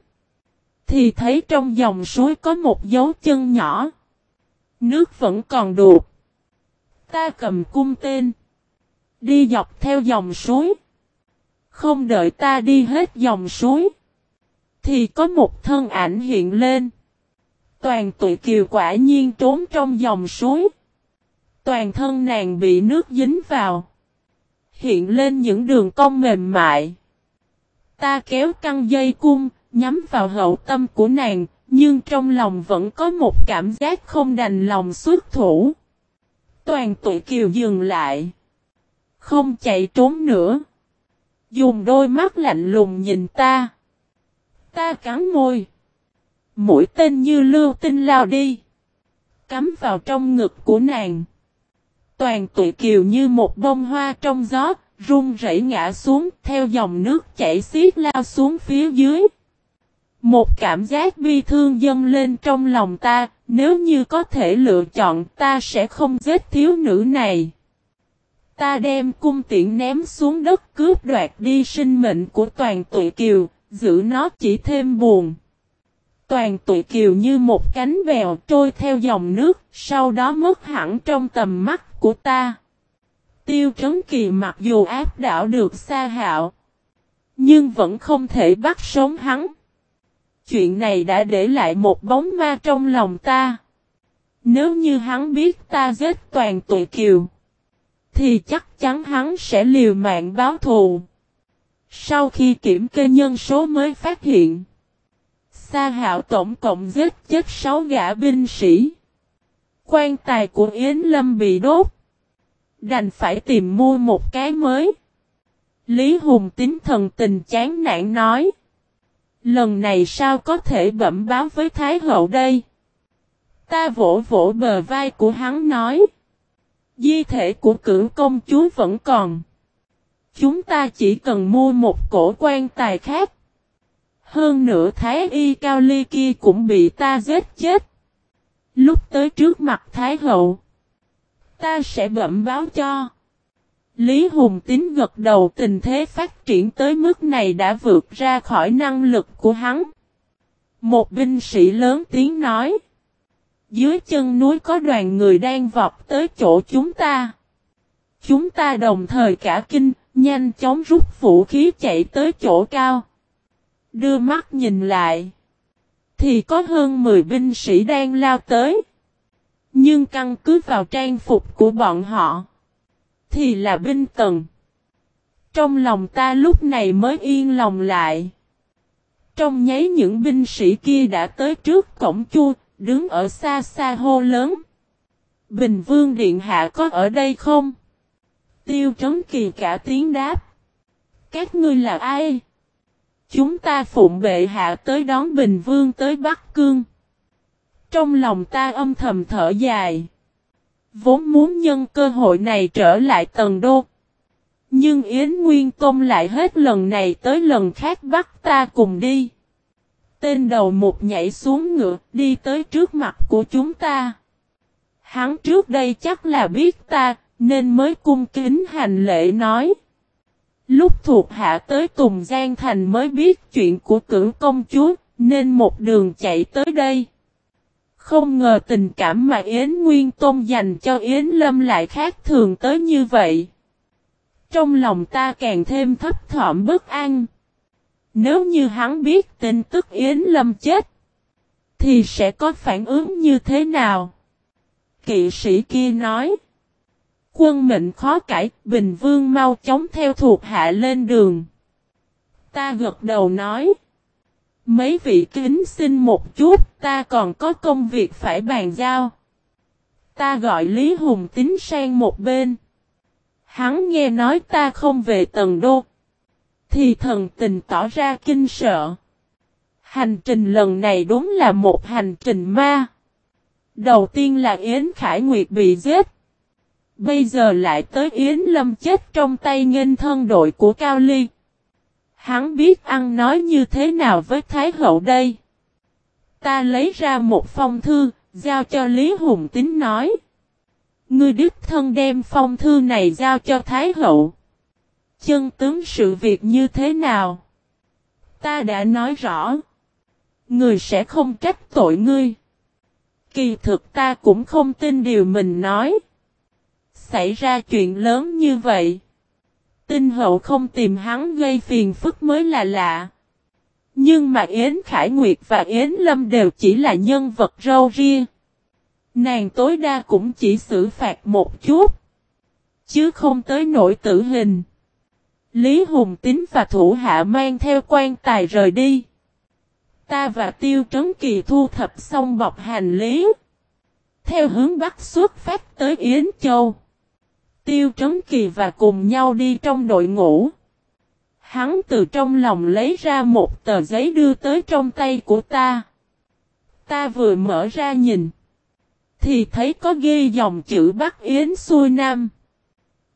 thì thấy trong dòng suối có một dấu chân nhỏ. Nước vẫn còn đục. Ta cầm cung tên. Đi dọc theo dòng suối. Không đợi ta đi hết dòng suối. Thì có một thân ảnh hiện lên. Toàn tụi kiều quả nhiên trốn trong dòng suối. Toàn thân nàng bị nước dính vào. Hiện lên những đường cong mềm mại. Ta kéo căng dây cung, nhắm vào hậu tâm của nàng, nhưng trong lòng vẫn có một cảm giác không đành lòng xuất thủ. Toàn tụi kiều dừng lại. Không chạy trốn nữa. Dùng đôi mắt lạnh lùng nhìn ta. Ta cắn môi. Mũi tên như lưu tinh lao đi. Cắm vào trong ngực của nàng. Toàn tụi kiều như một bông hoa trong gió, run rẩy ngã xuống theo dòng nước chảy xiết lao xuống phía dưới. Một cảm giác bi thương dâng lên trong lòng ta, nếu như có thể lựa chọn ta sẽ không giết thiếu nữ này. Ta đem cung tiện ném xuống đất cướp đoạt đi sinh mệnh của toàn tụi kiều, giữ nó chỉ thêm buồn. Toàn tụi kiều như một cánh bèo trôi theo dòng nước, sau đó mất hẳn trong tầm mắt của ta. Tiêu trấn kỳ mặc dù áp đảo được xa hạo, nhưng vẫn không thể bắt sống hắn. Chuyện này đã để lại một bóng ma trong lòng ta. Nếu như hắn biết ta giết toàn tụi kiều, thì chắc chắn hắn sẽ liều mạng báo thù. Sau khi kiểm kê nhân số mới phát hiện, Sa hạo tổng cộng giết chết 6 gã binh sĩ. Quan tài của Yến Lâm bị đốt. Đành phải tìm mua một cái mới. Lý Hùng tính thần tình chán nản nói. Lần này sao có thể bẩm báo với Thái Hậu đây? Ta vỗ vỗ bờ vai của hắn nói. Di thể của cửu công chúa vẫn còn. Chúng ta chỉ cần mua một cổ quan tài khác. Hơn nữa Thái Y Cao Ly kia cũng bị ta giết chết. Lúc tới trước mặt Thái Hậu. Ta sẽ bẩm báo cho. Lý Hùng Tín gật đầu tình thế phát triển tới mức này đã vượt ra khỏi năng lực của hắn. Một binh sĩ lớn tiếng nói. Dưới chân núi có đoàn người đang vọt tới chỗ chúng ta. Chúng ta đồng thời cả kinh, nhanh chóng rút vũ khí chạy tới chỗ cao. Đưa mắt nhìn lại. Thì có hơn 10 binh sĩ đang lao tới. Nhưng căn cứ vào trang phục của bọn họ. Thì là binh tần. Trong lòng ta lúc này mới yên lòng lại. Trong nháy những binh sĩ kia đã tới trước cổng chua, đứng ở xa xa hô lớn. Bình Vương Điện Hạ có ở đây không? Tiêu Trấn Kỳ cả tiếng đáp. Các ngươi là ai? Chúng ta phụng bệ hạ tới đón Bình Vương tới Bắc Cương. Trong lòng ta âm thầm thở dài. Vốn muốn nhân cơ hội này trở lại tầng đô. Nhưng Yến Nguyên Tông lại hết lần này tới lần khác bắt ta cùng đi. Tên đầu một nhảy xuống ngựa đi tới trước mặt của chúng ta. Hắn trước đây chắc là biết ta nên mới cung kính hành lễ nói. Lúc thuộc hạ tới Tùng Giang Thành mới biết chuyện của cử công chúa, nên một đường chạy tới đây. Không ngờ tình cảm mà Yến Nguyên Tôn dành cho Yến Lâm lại khác thường tới như vậy. Trong lòng ta càng thêm thấp thỏm bất an. Nếu như hắn biết tin tức Yến Lâm chết, thì sẽ có phản ứng như thế nào? Kỵ sĩ kia nói. Quân mệnh khó cải, Bình Vương mau chóng theo thuộc hạ lên đường. Ta gật đầu nói. Mấy vị kính xin một chút, ta còn có công việc phải bàn giao. Ta gọi Lý Hùng tính sang một bên. Hắn nghe nói ta không về Tần đô. Thì thần tình tỏ ra kinh sợ. Hành trình lần này đúng là một hành trình ma. Đầu tiên là Yến Khải Nguyệt bị giết. Bây giờ lại tới Yến Lâm chết trong tay nghênh thân đội của Cao Ly. Hắn biết ăn nói như thế nào với Thái Hậu đây. Ta lấy ra một phong thư, giao cho Lý Hùng Tín nói. Ngươi đích thân đem phong thư này giao cho Thái Hậu. Chân tướng sự việc như thế nào? Ta đã nói rõ. Người sẽ không trách tội ngươi. Kỳ thực ta cũng không tin điều mình nói xảy ra chuyện lớn như vậy. Tinh hậu không tìm hắn gây phiền phức mới là lạ. Nhưng mà Yến Khải Nguyệt và Yến Lâm đều chỉ là nhân vật râu ria. Nàng tối đa cũng chỉ xử phạt một chút. Chứ không tới nỗi tử hình. Lý Hùng Tín và thủ hạ mang theo quan tài rời đi. Ta và Tiêu Trấn Kỳ thu thập xong bọc hành lý. Theo hướng Bắc xuất phát tới Yến Châu. Tiêu Trấn Kỳ và cùng nhau đi trong đội ngũ. Hắn từ trong lòng lấy ra một tờ giấy đưa tới trong tay của ta. Ta vừa mở ra nhìn. Thì thấy có ghi dòng chữ Bắc Yến xuôi Nam.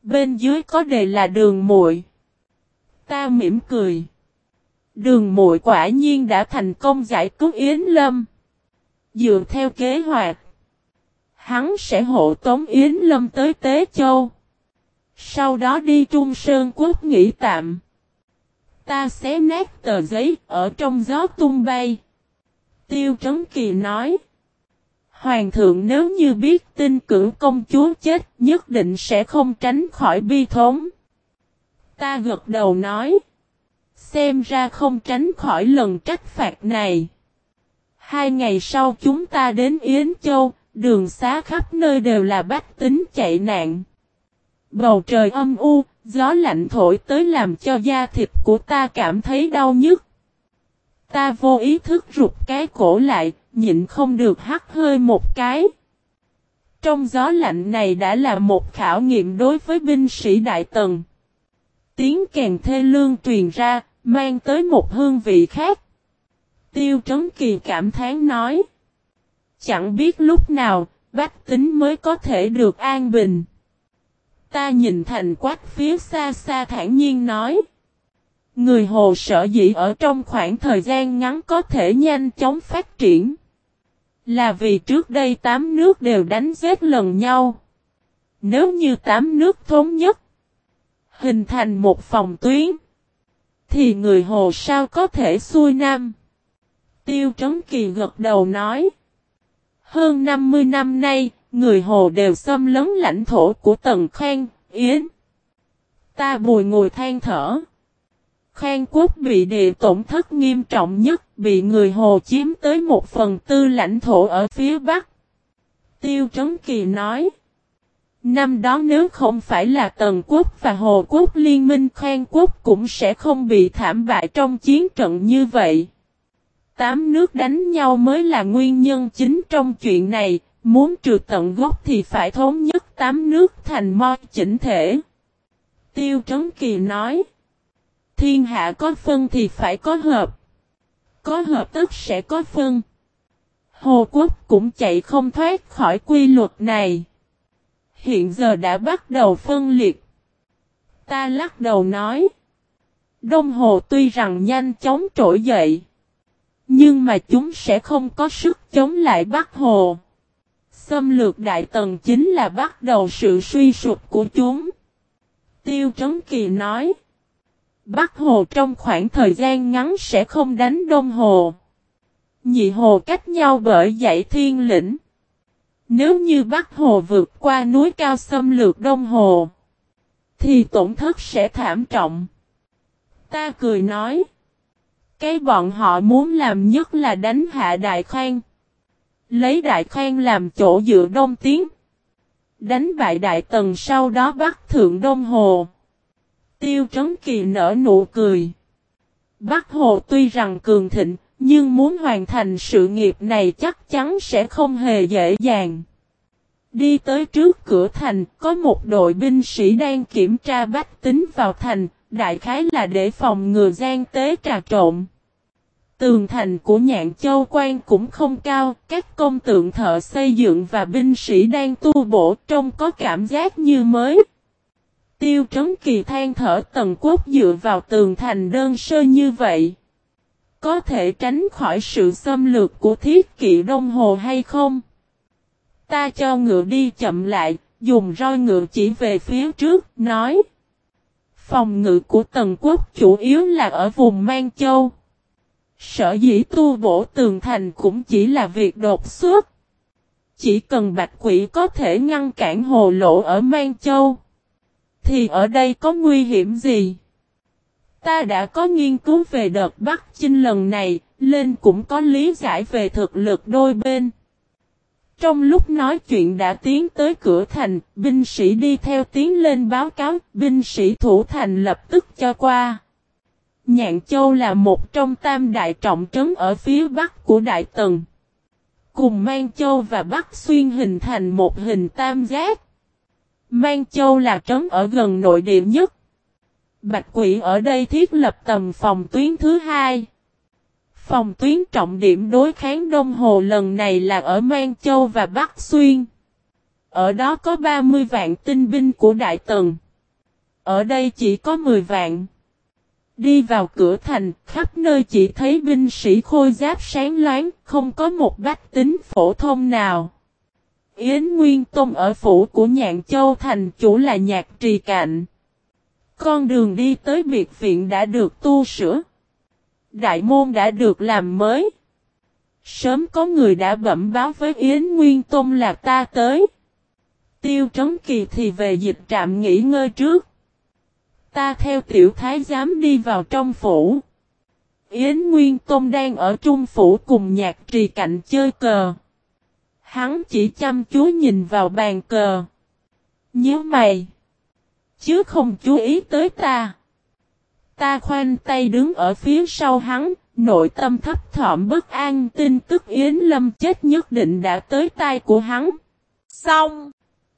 Bên dưới có đề là đường muội. Ta mỉm cười. Đường muội quả nhiên đã thành công giải cứu Yến Lâm. Dựa theo kế hoạch. Hắn sẽ hộ tống Yến Lâm tới Tế Châu. Sau đó đi Trung Sơn Quốc nghỉ tạm. Ta xé nát tờ giấy ở trong gió tung bay. Tiêu Trấn Kỳ nói. Hoàng thượng nếu như biết tin cử công chúa chết nhất định sẽ không tránh khỏi bi thống. Ta gật đầu nói. Xem ra không tránh khỏi lần trách phạt này. Hai ngày sau chúng ta đến Yến Châu, đường xá khắp nơi đều là bách tính chạy nạn. Bầu trời âm u, gió lạnh thổi tới làm cho da thịt của ta cảm thấy đau nhức. Ta vô ý thức rụt cái cổ lại, nhịn không được hắt hơi một cái. Trong gió lạnh này đã là một khảo nghiệm đối với binh sĩ Đại Tần. Tiếng kèn thê lương truyền ra, mang tới một hương vị khác. Tiêu Trấn Kỳ cảm thán nói. Chẳng biết lúc nào, bách tính mới có thể được an bình. Ta nhìn thành quát phía xa xa thản nhiên nói. Người hồ sở dĩ ở trong khoảng thời gian ngắn có thể nhanh chóng phát triển. Là vì trước đây tám nước đều đánh giết lần nhau. Nếu như tám nước thống nhất, hình thành một phòng tuyến, thì người Hồ sao có thể xuôi nam? Tiêu Trấn Kỳ gật đầu nói. Hơn 50 năm nay, người Hồ đều xâm lấn lãnh thổ của Tần Khang, Yến. Ta bùi ngồi than thở. Khang quốc bị địa tổn thất nghiêm trọng nhất, bị người Hồ chiếm tới một phần tư lãnh thổ ở phía Bắc. Tiêu Trấn Kỳ nói. Năm đó nếu không phải là Tần Quốc và Hồ Quốc liên minh Khang Quốc cũng sẽ không bị thảm bại trong chiến trận như vậy. Tám nước đánh nhau mới là nguyên nhân chính trong chuyện này, muốn trừ tận gốc thì phải thống nhất tám nước thành mo chỉnh thể. Tiêu Trấn Kỳ nói, thiên hạ có phân thì phải có hợp. Có hợp tức sẽ có phân. Hồ Quốc cũng chạy không thoát khỏi quy luật này. Hiện giờ đã bắt đầu phân liệt. Ta lắc đầu nói. Đông Hồ tuy rằng nhanh chóng trỗi dậy. Nhưng mà chúng sẽ không có sức chống lại Bắc Hồ. Xâm lược Đại Tần chính là bắt đầu sự suy sụp của chúng. Tiêu Trấn Kỳ nói. Bắc Hồ trong khoảng thời gian ngắn sẽ không đánh Đông Hồ. Nhị Hồ cách nhau bởi dãy thiên lĩnh. Nếu như Bắc Hồ vượt qua núi cao xâm lược Đông Hồ, thì tổn thất sẽ thảm trọng. Ta cười nói, cái bọn họ muốn làm nhất là đánh hạ Đại Khang. Lấy Đại Khang làm chỗ dựa Đông Tiến. Đánh bại Đại Tần sau đó bắt Thượng Đông Hồ. Tiêu Trấn Kỳ nở nụ cười. Bắc Hồ tuy rằng cường thịnh, nhưng muốn hoàn thành sự nghiệp này chắc chắn sẽ không hề dễ dàng. Đi tới trước cửa thành, có một đội binh sĩ đang kiểm tra bách tính vào thành, đại khái là để phòng ngừa gian tế trà trộn. Tường thành của nhạn châu quan cũng không cao, các công tượng thợ xây dựng và binh sĩ đang tu bổ trông có cảm giác như mới. Tiêu trấn kỳ than thở tầng quốc dựa vào tường thành đơn sơ như vậy. Có thể tránh khỏi sự xâm lược của thiết kỵ đông hồ hay không? Ta cho ngựa đi chậm lại, dùng roi ngựa chỉ về phía trước, nói. Phòng ngự của tần quốc chủ yếu là ở vùng Mang Châu. Sở dĩ tu bổ tường thành cũng chỉ là việc đột xuất. Chỉ cần bạch quỷ có thể ngăn cản hồ lộ ở Mang Châu. Thì ở đây có nguy hiểm gì? Ta đã có nghiên cứu về đợt Bắc Chinh lần này, lên cũng có lý giải về thực lực đôi bên. Trong lúc nói chuyện đã tiến tới cửa thành, binh sĩ đi theo tiến lên báo cáo, binh sĩ thủ thành lập tức cho qua. Nhạn Châu là một trong tam đại trọng trấn ở phía bắc của Đại Tần. Cùng Mang Châu và Bắc Xuyên hình thành một hình tam giác. Mang Châu là trấn ở gần nội địa nhất. Bạch Quỷ ở đây thiết lập tầm phòng tuyến thứ hai. Phòng tuyến trọng điểm đối kháng Đông Hồ lần này là ở Mang Châu và Bắc Xuyên. Ở đó có 30 vạn tinh binh của Đại Tần. Ở đây chỉ có 10 vạn. Đi vào cửa thành, khắp nơi chỉ thấy binh sĩ khôi giáp sáng loáng, không có một bách tính phổ thông nào. Yến Nguyên Tôn ở phủ của Nhạn Châu thành chủ là nhạc trì cạnh. Con đường đi tới biệt viện đã được tu sửa. Đại môn đã được làm mới. Sớm có người đã bẩm báo với Yến Nguyên Tôn là ta tới. Tiêu Trấn Kỳ thì về dịch trạm nghỉ ngơi trước. Ta theo tiểu thái giám đi vào trong phủ. Yến Nguyên Tôn đang ở trung phủ cùng nhạc trì cạnh chơi cờ. Hắn chỉ chăm chú nhìn vào bàn cờ. Nhớ mày. Chứ không chú ý tới ta. Ta khoanh tay đứng ở phía sau hắn, nội tâm thấp thỏm bất an tin tức Yến Lâm chết nhất định đã tới tai của hắn. Xong!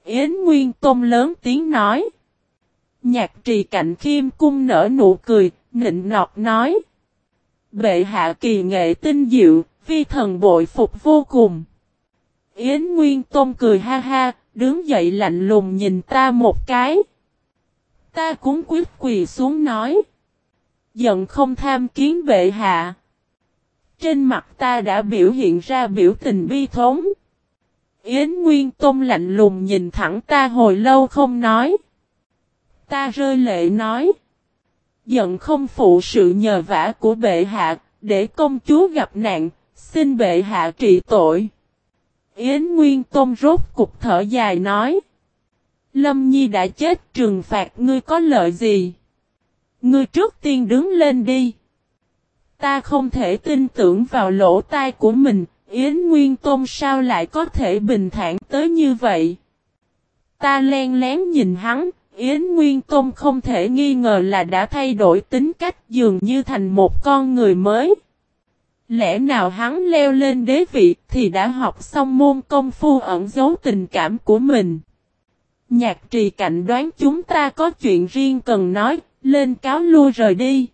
Yến Nguyên Tôn lớn tiếng nói. Nhạc trì cạnh khiêm cung nở nụ cười, nịnh nọt nói. Bệ hạ kỳ nghệ tinh diệu, vi thần bội phục vô cùng. Yến Nguyên Tôn cười ha ha, đứng dậy lạnh lùng nhìn ta một cái. Ta cũng quyết quỳ xuống nói. Giận không tham kiến bệ hạ. Trên mặt ta đã biểu hiện ra biểu tình bi thống. Yến Nguyên Tôn lạnh lùng nhìn thẳng ta hồi lâu không nói. Ta rơi lệ nói. Giận không phụ sự nhờ vả của bệ hạ, để công chúa gặp nạn, xin bệ hạ trị tội. Yến Nguyên Tôn rốt cục thở dài nói. Lâm Nhi đã chết trừng phạt ngươi có lợi gì? Ngươi trước tiên đứng lên đi. Ta không thể tin tưởng vào lỗ tai của mình, Yến Nguyên Tôn sao lại có thể bình thản tới như vậy? Ta len lén nhìn hắn, Yến Nguyên Tôn không thể nghi ngờ là đã thay đổi tính cách dường như thành một con người mới. Lẽ nào hắn leo lên đế vị thì đã học xong môn công phu ẩn giấu tình cảm của mình. Nhạc trì cạnh đoán chúng ta có chuyện riêng cần nói, lên cáo lui rời đi.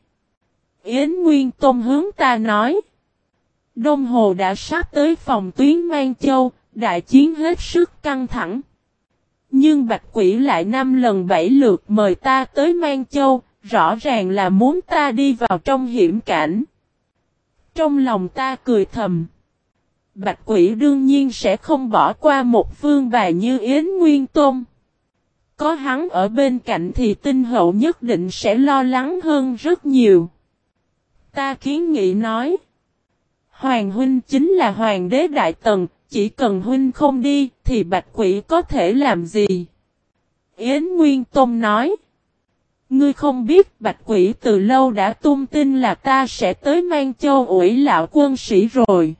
Yến Nguyên Tôn hướng ta nói. Đông Hồ đã sắp tới phòng tuyến Mang Châu, đại chiến hết sức căng thẳng. Nhưng Bạch Quỷ lại năm lần bảy lượt mời ta tới Mang Châu, rõ ràng là muốn ta đi vào trong hiểm cảnh. Trong lòng ta cười thầm. Bạch Quỷ đương nhiên sẽ không bỏ qua một phương bài như Yến Nguyên Tôn. Có hắn ở bên cạnh thì tinh hậu nhất định sẽ lo lắng hơn rất nhiều. Ta kiến nghị nói. Hoàng huynh chính là hoàng đế đại tần, chỉ cần huynh không đi thì bạch quỷ có thể làm gì? Yến Nguyên Tông nói. Ngươi không biết bạch quỷ từ lâu đã tung tin là ta sẽ tới mang châu ủi lão quân sĩ rồi.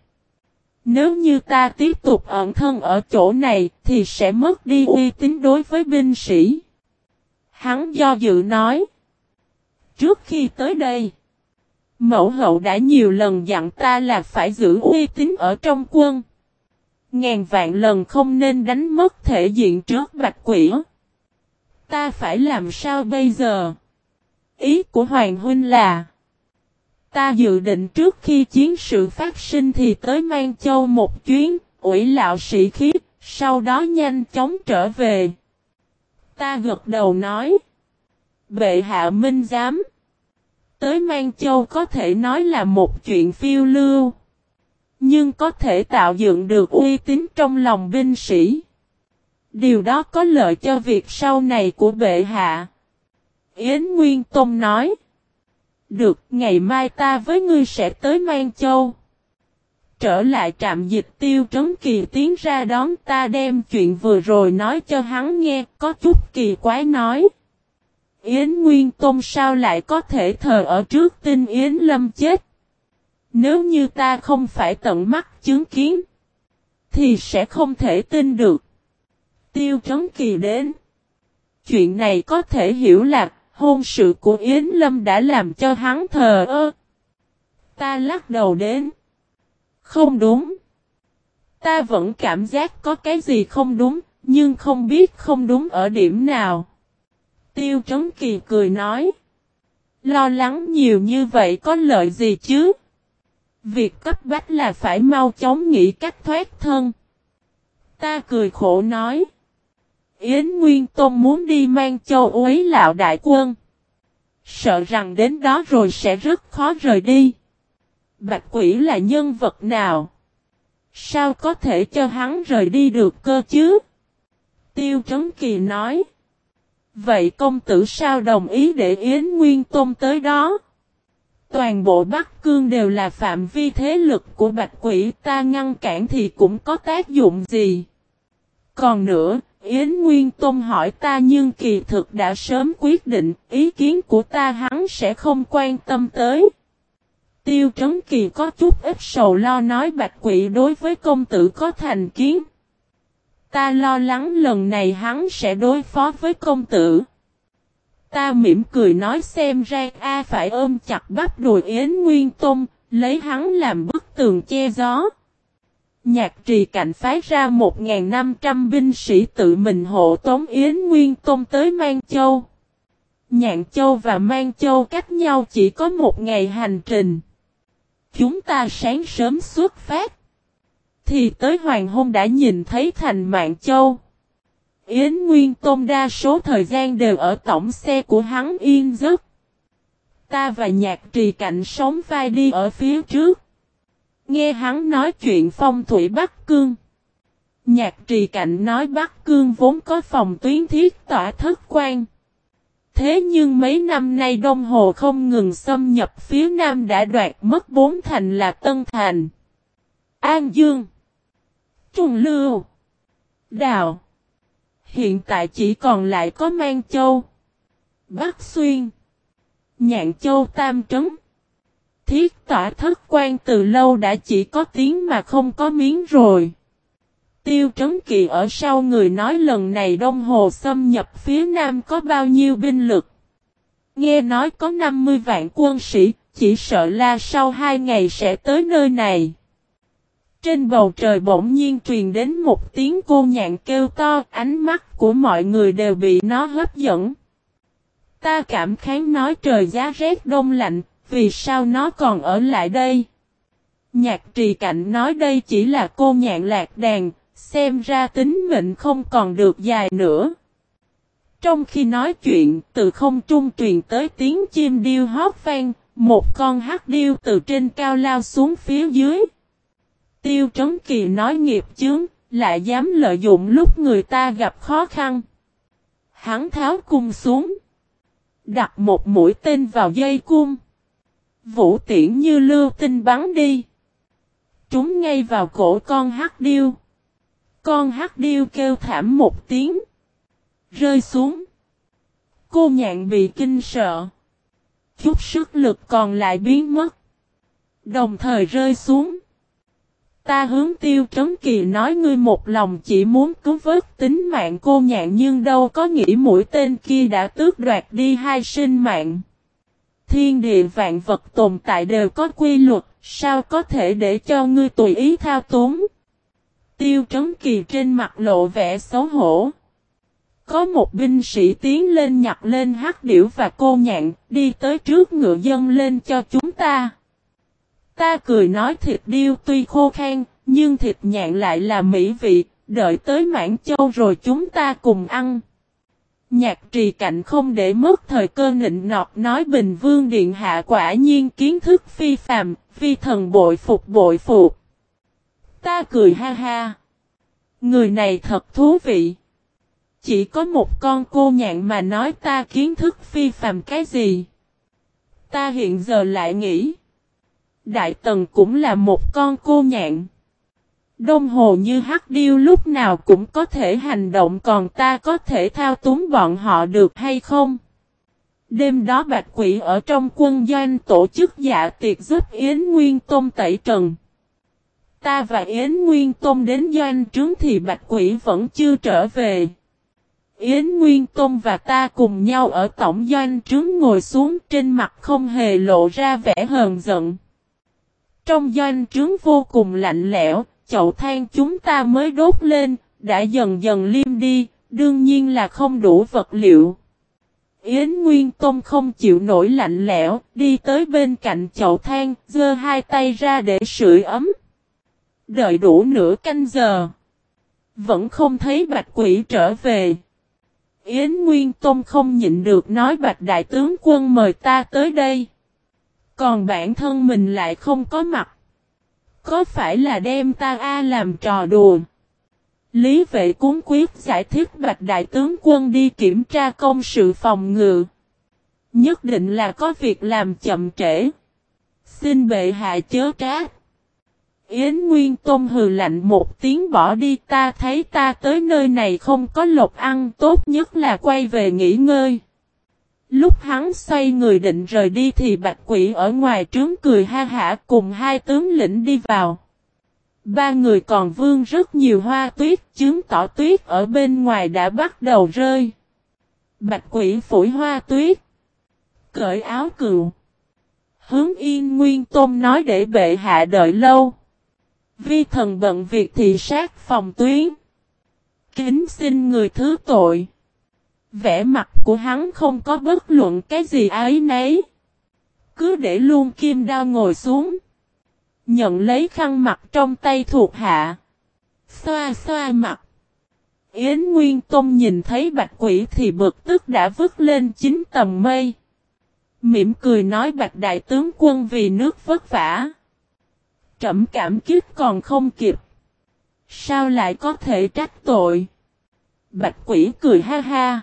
Nếu như ta tiếp tục ẩn thân ở chỗ này thì sẽ mất đi uy tín đối với binh sĩ. Hắn do dự nói. Trước khi tới đây, mẫu hậu đã nhiều lần dặn ta là phải giữ uy tín ở trong quân. Ngàn vạn lần không nên đánh mất thể diện trước bạch quỷ. Ta phải làm sao bây giờ? Ý của Hoàng Huynh là Ta dự định trước khi chiến sự phát sinh thì tới Mang Châu một chuyến, ủy lạo sĩ khí, sau đó nhanh chóng trở về. Ta gật đầu nói. Bệ hạ minh giám. Tới Mang Châu có thể nói là một chuyện phiêu lưu. Nhưng có thể tạo dựng được uy tín trong lòng binh sĩ. Điều đó có lợi cho việc sau này của bệ hạ. Yến Nguyên Tông nói. Được, ngày mai ta với ngươi sẽ tới Mang Châu. Trở lại trạm dịch tiêu trấn kỳ tiến ra đón ta đem chuyện vừa rồi nói cho hắn nghe, có chút kỳ quái nói. Yến Nguyên Tôn sao lại có thể thờ ở trước tin Yến Lâm chết? Nếu như ta không phải tận mắt chứng kiến, thì sẽ không thể tin được. Tiêu trấn kỳ đến. Chuyện này có thể hiểu là hôn sự của Yến Lâm đã làm cho hắn thờ ơ. Ta lắc đầu đến. Không đúng. Ta vẫn cảm giác có cái gì không đúng, nhưng không biết không đúng ở điểm nào. Tiêu Trấn Kỳ cười nói. Lo lắng nhiều như vậy có lợi gì chứ? Việc cấp bách là phải mau chóng nghĩ cách thoát thân. Ta cười khổ nói. Yến Nguyên Tôn muốn đi mang châu uế lão đại quân. Sợ rằng đến đó rồi sẽ rất khó rời đi. Bạch quỷ là nhân vật nào? Sao có thể cho hắn rời đi được cơ chứ? Tiêu Trấn Kỳ nói. Vậy công tử sao đồng ý để Yến Nguyên Tôn tới đó? Toàn bộ Bắc Cương đều là phạm vi thế lực của Bạch Quỷ ta ngăn cản thì cũng có tác dụng gì? Còn nữa, Yến Nguyên Tôn hỏi ta nhưng kỳ thực đã sớm quyết định, ý kiến của ta hắn sẽ không quan tâm tới. Tiêu Trấn Kỳ có chút ít sầu lo nói bạch quỷ đối với công tử có thành kiến. Ta lo lắng lần này hắn sẽ đối phó với công tử. Ta mỉm cười nói xem ra A phải ôm chặt bắp đùi Yến Nguyên Tông, lấy hắn làm bức tường che gió. Nhạc trì cảnh phái ra 1.500 binh sĩ tự mình hộ tống Yến Nguyên Tông tới Mang Châu. Nhạn Châu và Mang Châu cách nhau chỉ có một ngày hành trình. Chúng ta sáng sớm xuất phát. Thì tới hoàng hôn đã nhìn thấy thành Mạng Châu. Yến Nguyên Tôn đa số thời gian đều ở tổng xe của hắn yên giấc. Ta và nhạc trì cạnh sống vai đi ở phía trước. Nghe hắn nói chuyện phong thủy Bắc Cương. Nhạc trì cạnh nói Bắc Cương vốn có phòng tuyến thiết tỏa thất quan. Thế nhưng mấy năm nay Đông Hồ không ngừng xâm nhập phía Nam đã đoạt mất bốn thành là Tân Thành, An Dương, Trung Lưu, Đào. Hiện tại chỉ còn lại có Mang Châu, Bắc Xuyên, Nhạn Châu Tam Trấn. Thiết tỏa thất quan từ lâu đã chỉ có tiếng mà không có miếng rồi. Tiêu Trấn Kỳ ở sau người nói lần này Đông Hồ xâm nhập phía Nam có bao nhiêu binh lực. Nghe nói có 50 vạn quân sĩ, chỉ sợ là sau hai ngày sẽ tới nơi này. Trên bầu trời bỗng nhiên truyền đến một tiếng cô nhạn kêu to, ánh mắt của mọi người đều bị nó hấp dẫn. Ta cảm kháng nói trời giá rét đông lạnh, vì sao nó còn ở lại đây? Nhạc trì cạnh nói đây chỉ là cô nhạn lạc đàn, xem ra tính mệnh không còn được dài nữa. Trong khi nói chuyện, từ không trung truyền tới tiếng chim điêu hót vang, một con hắc điêu từ trên cao lao xuống phía dưới. Tiêu Trấn Kỳ nói nghiệp chướng, lại dám lợi dụng lúc người ta gặp khó khăn. Hắn tháo cung xuống, đặt một mũi tên vào dây cung. Vũ tiễn như lưu tinh bắn đi. Trúng ngay vào cổ con hắc điêu. Con hắc điêu kêu thảm một tiếng. Rơi xuống. Cô nhạn bị kinh sợ. Chút sức lực còn lại biến mất. Đồng thời rơi xuống. Ta hướng tiêu trấn kỳ nói ngươi một lòng chỉ muốn cứu vớt tính mạng cô nhạn nhưng đâu có nghĩ mũi tên kia đã tước đoạt đi hai sinh mạng. Thiên địa vạn vật tồn tại đều có quy luật, sao có thể để cho ngươi tùy ý thao túng. Tiêu trấn kỳ trên mặt lộ vẻ xấu hổ. Có một binh sĩ tiến lên nhặt lên hắc điểu và cô nhạn, đi tới trước ngựa dân lên cho chúng ta. Ta cười nói thịt điêu tuy khô khan, nhưng thịt nhạn lại là mỹ vị, đợi tới mãn châu rồi chúng ta cùng ăn. Nhạc trì cạnh không để mất thời cơ nịnh nọt nói Bình Vương Điện Hạ quả nhiên kiến thức phi phàm, phi thần bội phục bội phục. Ta cười ha ha. Người này thật thú vị. Chỉ có một con cô nhạn mà nói ta kiến thức phi phàm cái gì. Ta hiện giờ lại nghĩ. Đại Tần cũng là một con cô nhạn. Đông hồ như hắc điêu lúc nào cũng có thể hành động còn ta có thể thao túng bọn họ được hay không? Đêm đó Bạch Quỷ ở trong quân doanh tổ chức dạ tiệc giúp Yến Nguyên Tôn tẩy trần. Ta và Yến Nguyên Tôn đến doanh trướng thì Bạch Quỷ vẫn chưa trở về. Yến Nguyên Tôn và ta cùng nhau ở tổng doanh trướng ngồi xuống trên mặt không hề lộ ra vẻ hờn giận. Trong doanh trướng vô cùng lạnh lẽo, chậu than chúng ta mới đốt lên, đã dần dần liêm đi, đương nhiên là không đủ vật liệu. Yến Nguyên Tôn không chịu nổi lạnh lẽo, đi tới bên cạnh chậu than, giơ hai tay ra để sưởi ấm. Đợi đủ nửa canh giờ. Vẫn không thấy bạch quỷ trở về. Yến Nguyên Tôn không nhịn được nói bạch đại tướng quân mời ta tới đây. Còn bản thân mình lại không có mặt. Có phải là đem ta A làm trò đùa? Lý vệ cuốn quyết giải thích bạch đại tướng quân đi kiểm tra công sự phòng ngự. Nhất định là có việc làm chậm trễ. Xin bệ hạ chớ trách. Yến Nguyên Tôn hừ lạnh một tiếng bỏ đi, ta thấy ta tới nơi này không có lộc ăn, tốt nhất là quay về nghỉ ngơi. Lúc hắn xoay người định rời đi thì bạch quỷ ở ngoài trướng cười ha hả cùng hai tướng lĩnh đi vào. Ba người còn vương rất nhiều hoa tuyết chứng tỏ tuyết ở bên ngoài đã bắt đầu rơi. Bạch quỷ phủi hoa tuyết. Cởi áo cựu Hướng yên nguyên tôm nói để bệ hạ đợi lâu. Vi thần bận việc thì sát phòng tuyến. Kính xin người thứ tội. Vẻ mặt của hắn không có bất luận cái gì ấy nấy. Cứ để luôn kim đao ngồi xuống. Nhận lấy khăn mặt trong tay thuộc hạ. Xoa xoa mặt. Yến Nguyên Tông nhìn thấy bạch quỷ thì bực tức đã vứt lên chín tầng mây. Mỉm cười nói bạch đại tướng quân vì nước vất vả. Trẩm cảm kích còn không kịp. Sao lại có thể trách tội? Bạch quỷ cười ha ha.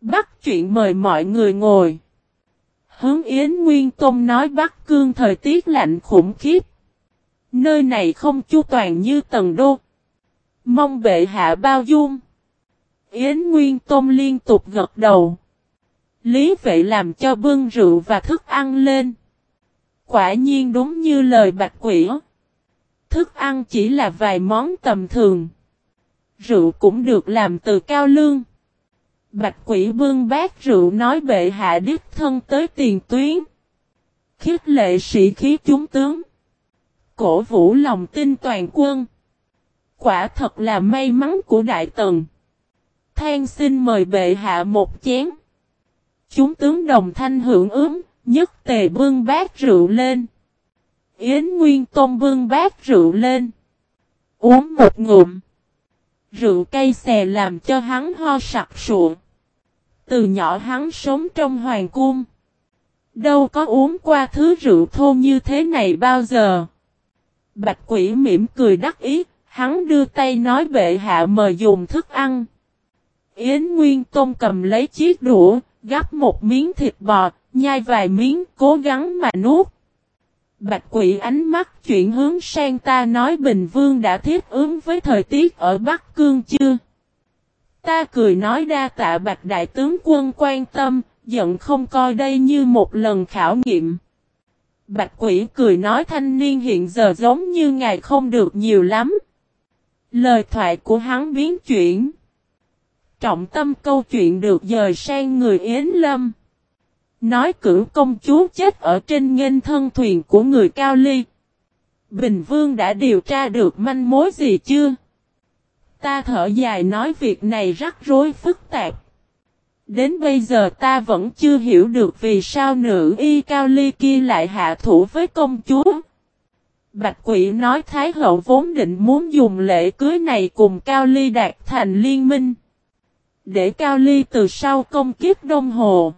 Bắt chuyện mời mọi người ngồi. Hướng Yến Nguyên Tôn nói Bắc Cương thời tiết lạnh khủng khiếp. Nơi này không chu toàn như tầng đô. Mong bệ hạ bao dung. Yến Nguyên Tôn liên tục gật đầu. Lý vệ làm cho bưng rượu và thức ăn lên. Quả nhiên đúng như lời bạch quỷ. Thức ăn chỉ là vài món tầm thường. Rượu cũng được làm từ cao lương. Bạch quỷ bưng bát rượu nói bệ hạ đích thân tới tiền tuyến. Khiết lệ sĩ khí chúng tướng. Cổ vũ lòng tin toàn quân. Quả thật là may mắn của đại tần. Than xin mời bệ hạ một chén. Chúng tướng đồng thanh hưởng ứng, nhất tề bưng bát rượu lên. Yến Nguyên Tôn bưng bát rượu lên. Uống một ngụm. Rượu cây xè làm cho hắn ho sặc sụa. Từ nhỏ hắn sống trong hoàng cung. Đâu có uống qua thứ rượu thô như thế này bao giờ. Bạch quỷ mỉm cười đắc ý, hắn đưa tay nói bệ hạ mời dùng thức ăn. Yến Nguyên Tôn cầm lấy chiếc đũa, gắp một miếng thịt bò, nhai vài miếng, cố gắng mà nuốt. Bạch quỷ ánh mắt chuyển hướng sang ta nói Bình Vương đã thiết ứng với thời tiết ở Bắc Cương chưa? Ta cười nói đa tạ Bạch Đại tướng quân quan tâm, giận không coi đây như một lần khảo nghiệm. Bạch quỷ cười nói thanh niên hiện giờ giống như ngài không được nhiều lắm. Lời thoại của hắn biến chuyển. Trọng tâm câu chuyện được dời sang người Yến Lâm. Nói cử công chúa chết ở trên nghênh thân thuyền của người Cao Ly. Bình Vương đã điều tra được manh mối gì chưa? Ta thở dài nói việc này rắc rối phức tạp. Đến bây giờ ta vẫn chưa hiểu được vì sao nữ y Cao Ly kia lại hạ thủ với công chúa. Bạch quỷ nói Thái hậu vốn định muốn dùng lễ cưới này cùng Cao Ly đạt thành liên minh. Để Cao Ly từ sau công kiếp Đông Hồ.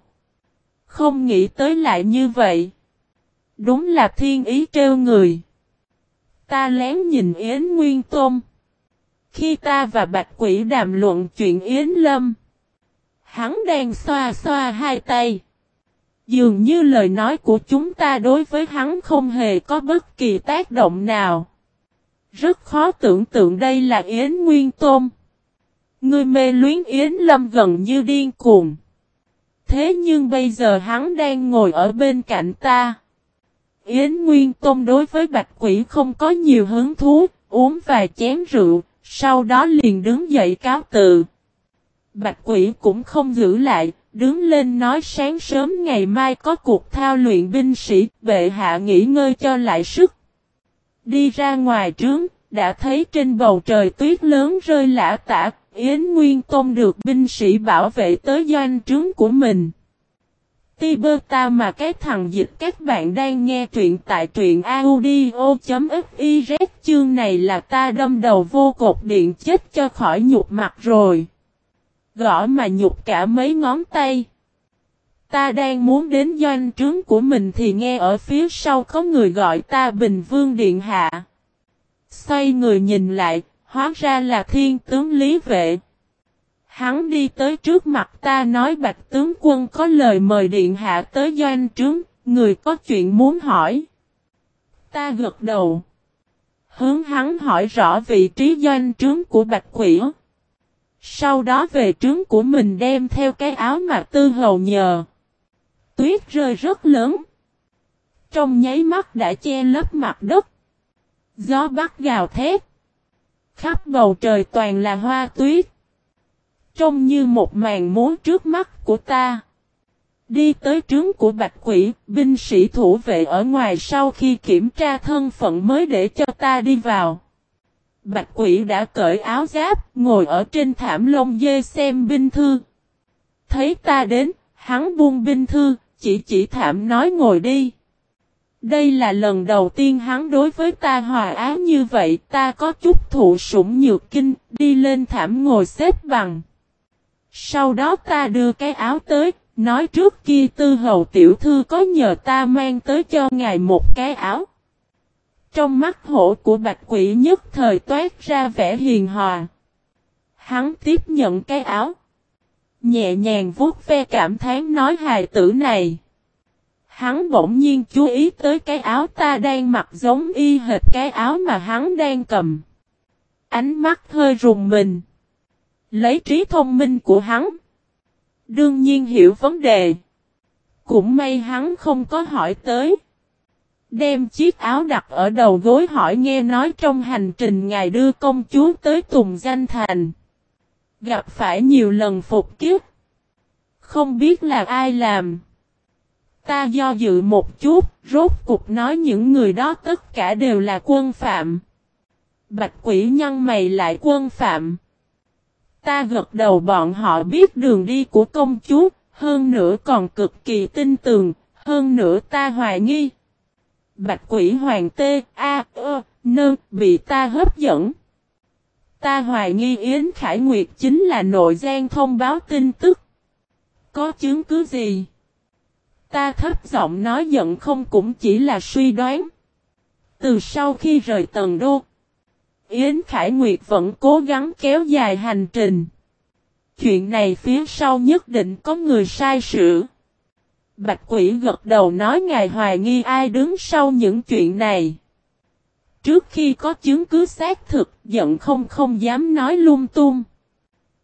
Không nghĩ tới lại như vậy. Đúng là thiên ý trêu người. Ta lén nhìn Yến Nguyên Tôn. Khi ta và Bạch Quỷ đàm luận chuyện Yến Lâm. Hắn đang xoa xoa hai tay. Dường như lời nói của chúng ta đối với hắn không hề có bất kỳ tác động nào. Rất khó tưởng tượng đây là Yến Nguyên Tôn. Người mê luyến Yến Lâm gần như điên cuồng. Thế nhưng bây giờ hắn đang ngồi ở bên cạnh ta. Yến Nguyên Tôn đối với Bạch Quỷ không có nhiều hứng thú, uống vài chén rượu, sau đó liền đứng dậy cáo từ. Bạch Quỷ cũng không giữ lại, đứng lên nói sáng sớm ngày mai có cuộc thao luyện binh sĩ, bệ hạ nghỉ ngơi cho lại sức. Đi ra ngoài trướng, đã thấy trên bầu trời tuyết lớn rơi lã tả, Yến Nguyên Tôn được binh sĩ bảo vệ tới doanh trướng của mình. Tiberta mà cái thằng dịch các bạn đang nghe truyện tại truyện audio.fiz chương này là ta đâm đầu vô cột điện chết cho khỏi nhục mặt rồi. Gõ mà nhục cả mấy ngón tay. Ta đang muốn đến doanh trướng của mình thì nghe ở phía sau có người gọi ta Bình Vương Điện Hạ. Xoay người nhìn lại, hóa ra là thiên tướng Lý Vệ. Hắn đi tới trước mặt ta nói bạch tướng quân có lời mời điện hạ tới doanh trướng, người có chuyện muốn hỏi. Ta gật đầu. Hướng hắn hỏi rõ vị trí doanh trướng của bạch quỷ. Sau đó về trướng của mình đem theo cái áo mà tư hầu nhờ. Tuyết rơi rất lớn. Trong nháy mắt đã che lấp mặt đất. Gió bắt gào thét. Khắp bầu trời toàn là hoa tuyết. Trông như một màn múa trước mắt của ta. Đi tới trướng của bạch quỷ, binh sĩ thủ vệ ở ngoài sau khi kiểm tra thân phận mới để cho ta đi vào. Bạch quỷ đã cởi áo giáp, ngồi ở trên thảm lông dê xem binh thư. Thấy ta đến, hắn buông binh thư, chỉ chỉ thảm nói ngồi đi. Đây là lần đầu tiên hắn đối với ta hòa áo như vậy, ta có chút thụ sủng nhược kinh, đi lên thảm ngồi xếp bằng. Sau đó ta đưa cái áo tới, nói trước kia tư hầu tiểu thư có nhờ ta mang tới cho ngài một cái áo. Trong mắt hổ của bạch quỷ nhất thời toát ra vẻ hiền hòa. Hắn tiếp nhận cái áo. Nhẹ nhàng vuốt ve cảm thán nói hài tử này. Hắn bỗng nhiên chú ý tới cái áo ta đang mặc giống y hệt cái áo mà hắn đang cầm. Ánh mắt hơi rùng mình. Lấy trí thông minh của hắn. Đương nhiên hiểu vấn đề. Cũng may hắn không có hỏi tới. Đem chiếc áo đặt ở đầu gối hỏi nghe nói trong hành trình ngài đưa công chúa tới Tùng Danh Thành. Gặp phải nhiều lần phục kiếp. Không biết là ai làm. Ta do dự một chút, rốt cục nói những người đó tất cả đều là quân phạm. Bạch quỷ nhân mày lại quân phạm. Ta gật đầu bọn họ biết đường đi của công chúa, hơn nữa còn cực kỳ tin tường, hơn nữa ta hoài nghi. Bạch quỷ hoàng tê, a, ơ, nơ, bị ta hấp dẫn. Ta hoài nghi Yến Khải Nguyệt chính là nội gian thông báo tin tức. Có chứng cứ gì? Ta thấp giọng nói giận không cũng chỉ là suy đoán. Từ sau khi rời tầng đô, Yến Khải Nguyệt vẫn cố gắng kéo dài hành trình. Chuyện này phía sau nhất định có người sai sự. Bạch quỷ gật đầu nói ngài hoài nghi ai đứng sau những chuyện này. Trước khi có chứng cứ xác thực, giận không không dám nói lung tung.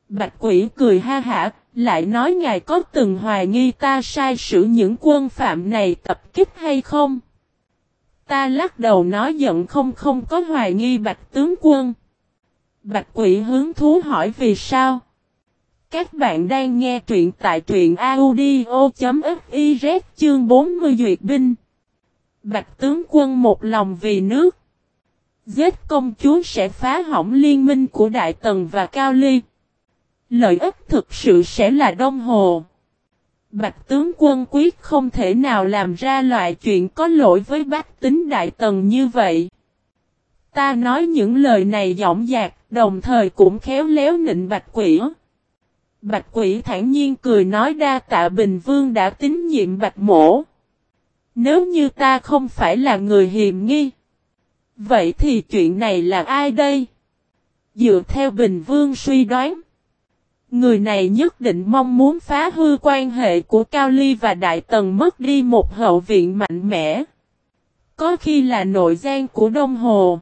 Bạch quỷ cười ha hả, lại nói ngài có từng hoài nghi ta sai sử những quân phạm này tập kích hay không? Ta lắc đầu nói giận không không có hoài nghi bạch tướng quân. Bạch quỷ hướng thú hỏi vì sao? Các bạn đang nghe truyện tại truyện audio.fiz chương 40 duyệt binh. Bạch tướng quân một lòng vì nước. Giết công chúa sẽ phá hỏng liên minh của Đại Tần và Cao Ly. Lợi ích thực sự sẽ là Đông Hồ. Bạch tướng quân quyết không thể nào làm ra loại chuyện có lỗi với bác tính Đại Tần như vậy. Ta nói những lời này giọng dạc, đồng thời cũng khéo léo nịnh bạch quỷ. Bạch quỷ thản nhiên cười nói đa tạ Bình Vương đã tín nhiệm bạch mổ. Nếu như ta không phải là người hiềm nghi. Vậy thì chuyện này là ai đây? Dựa theo Bình Vương suy đoán. Người này nhất định mong muốn phá hư quan hệ của Cao Ly và Đại Tần mất đi một hậu viện mạnh mẽ. Có khi là nội gian của Đông Hồ.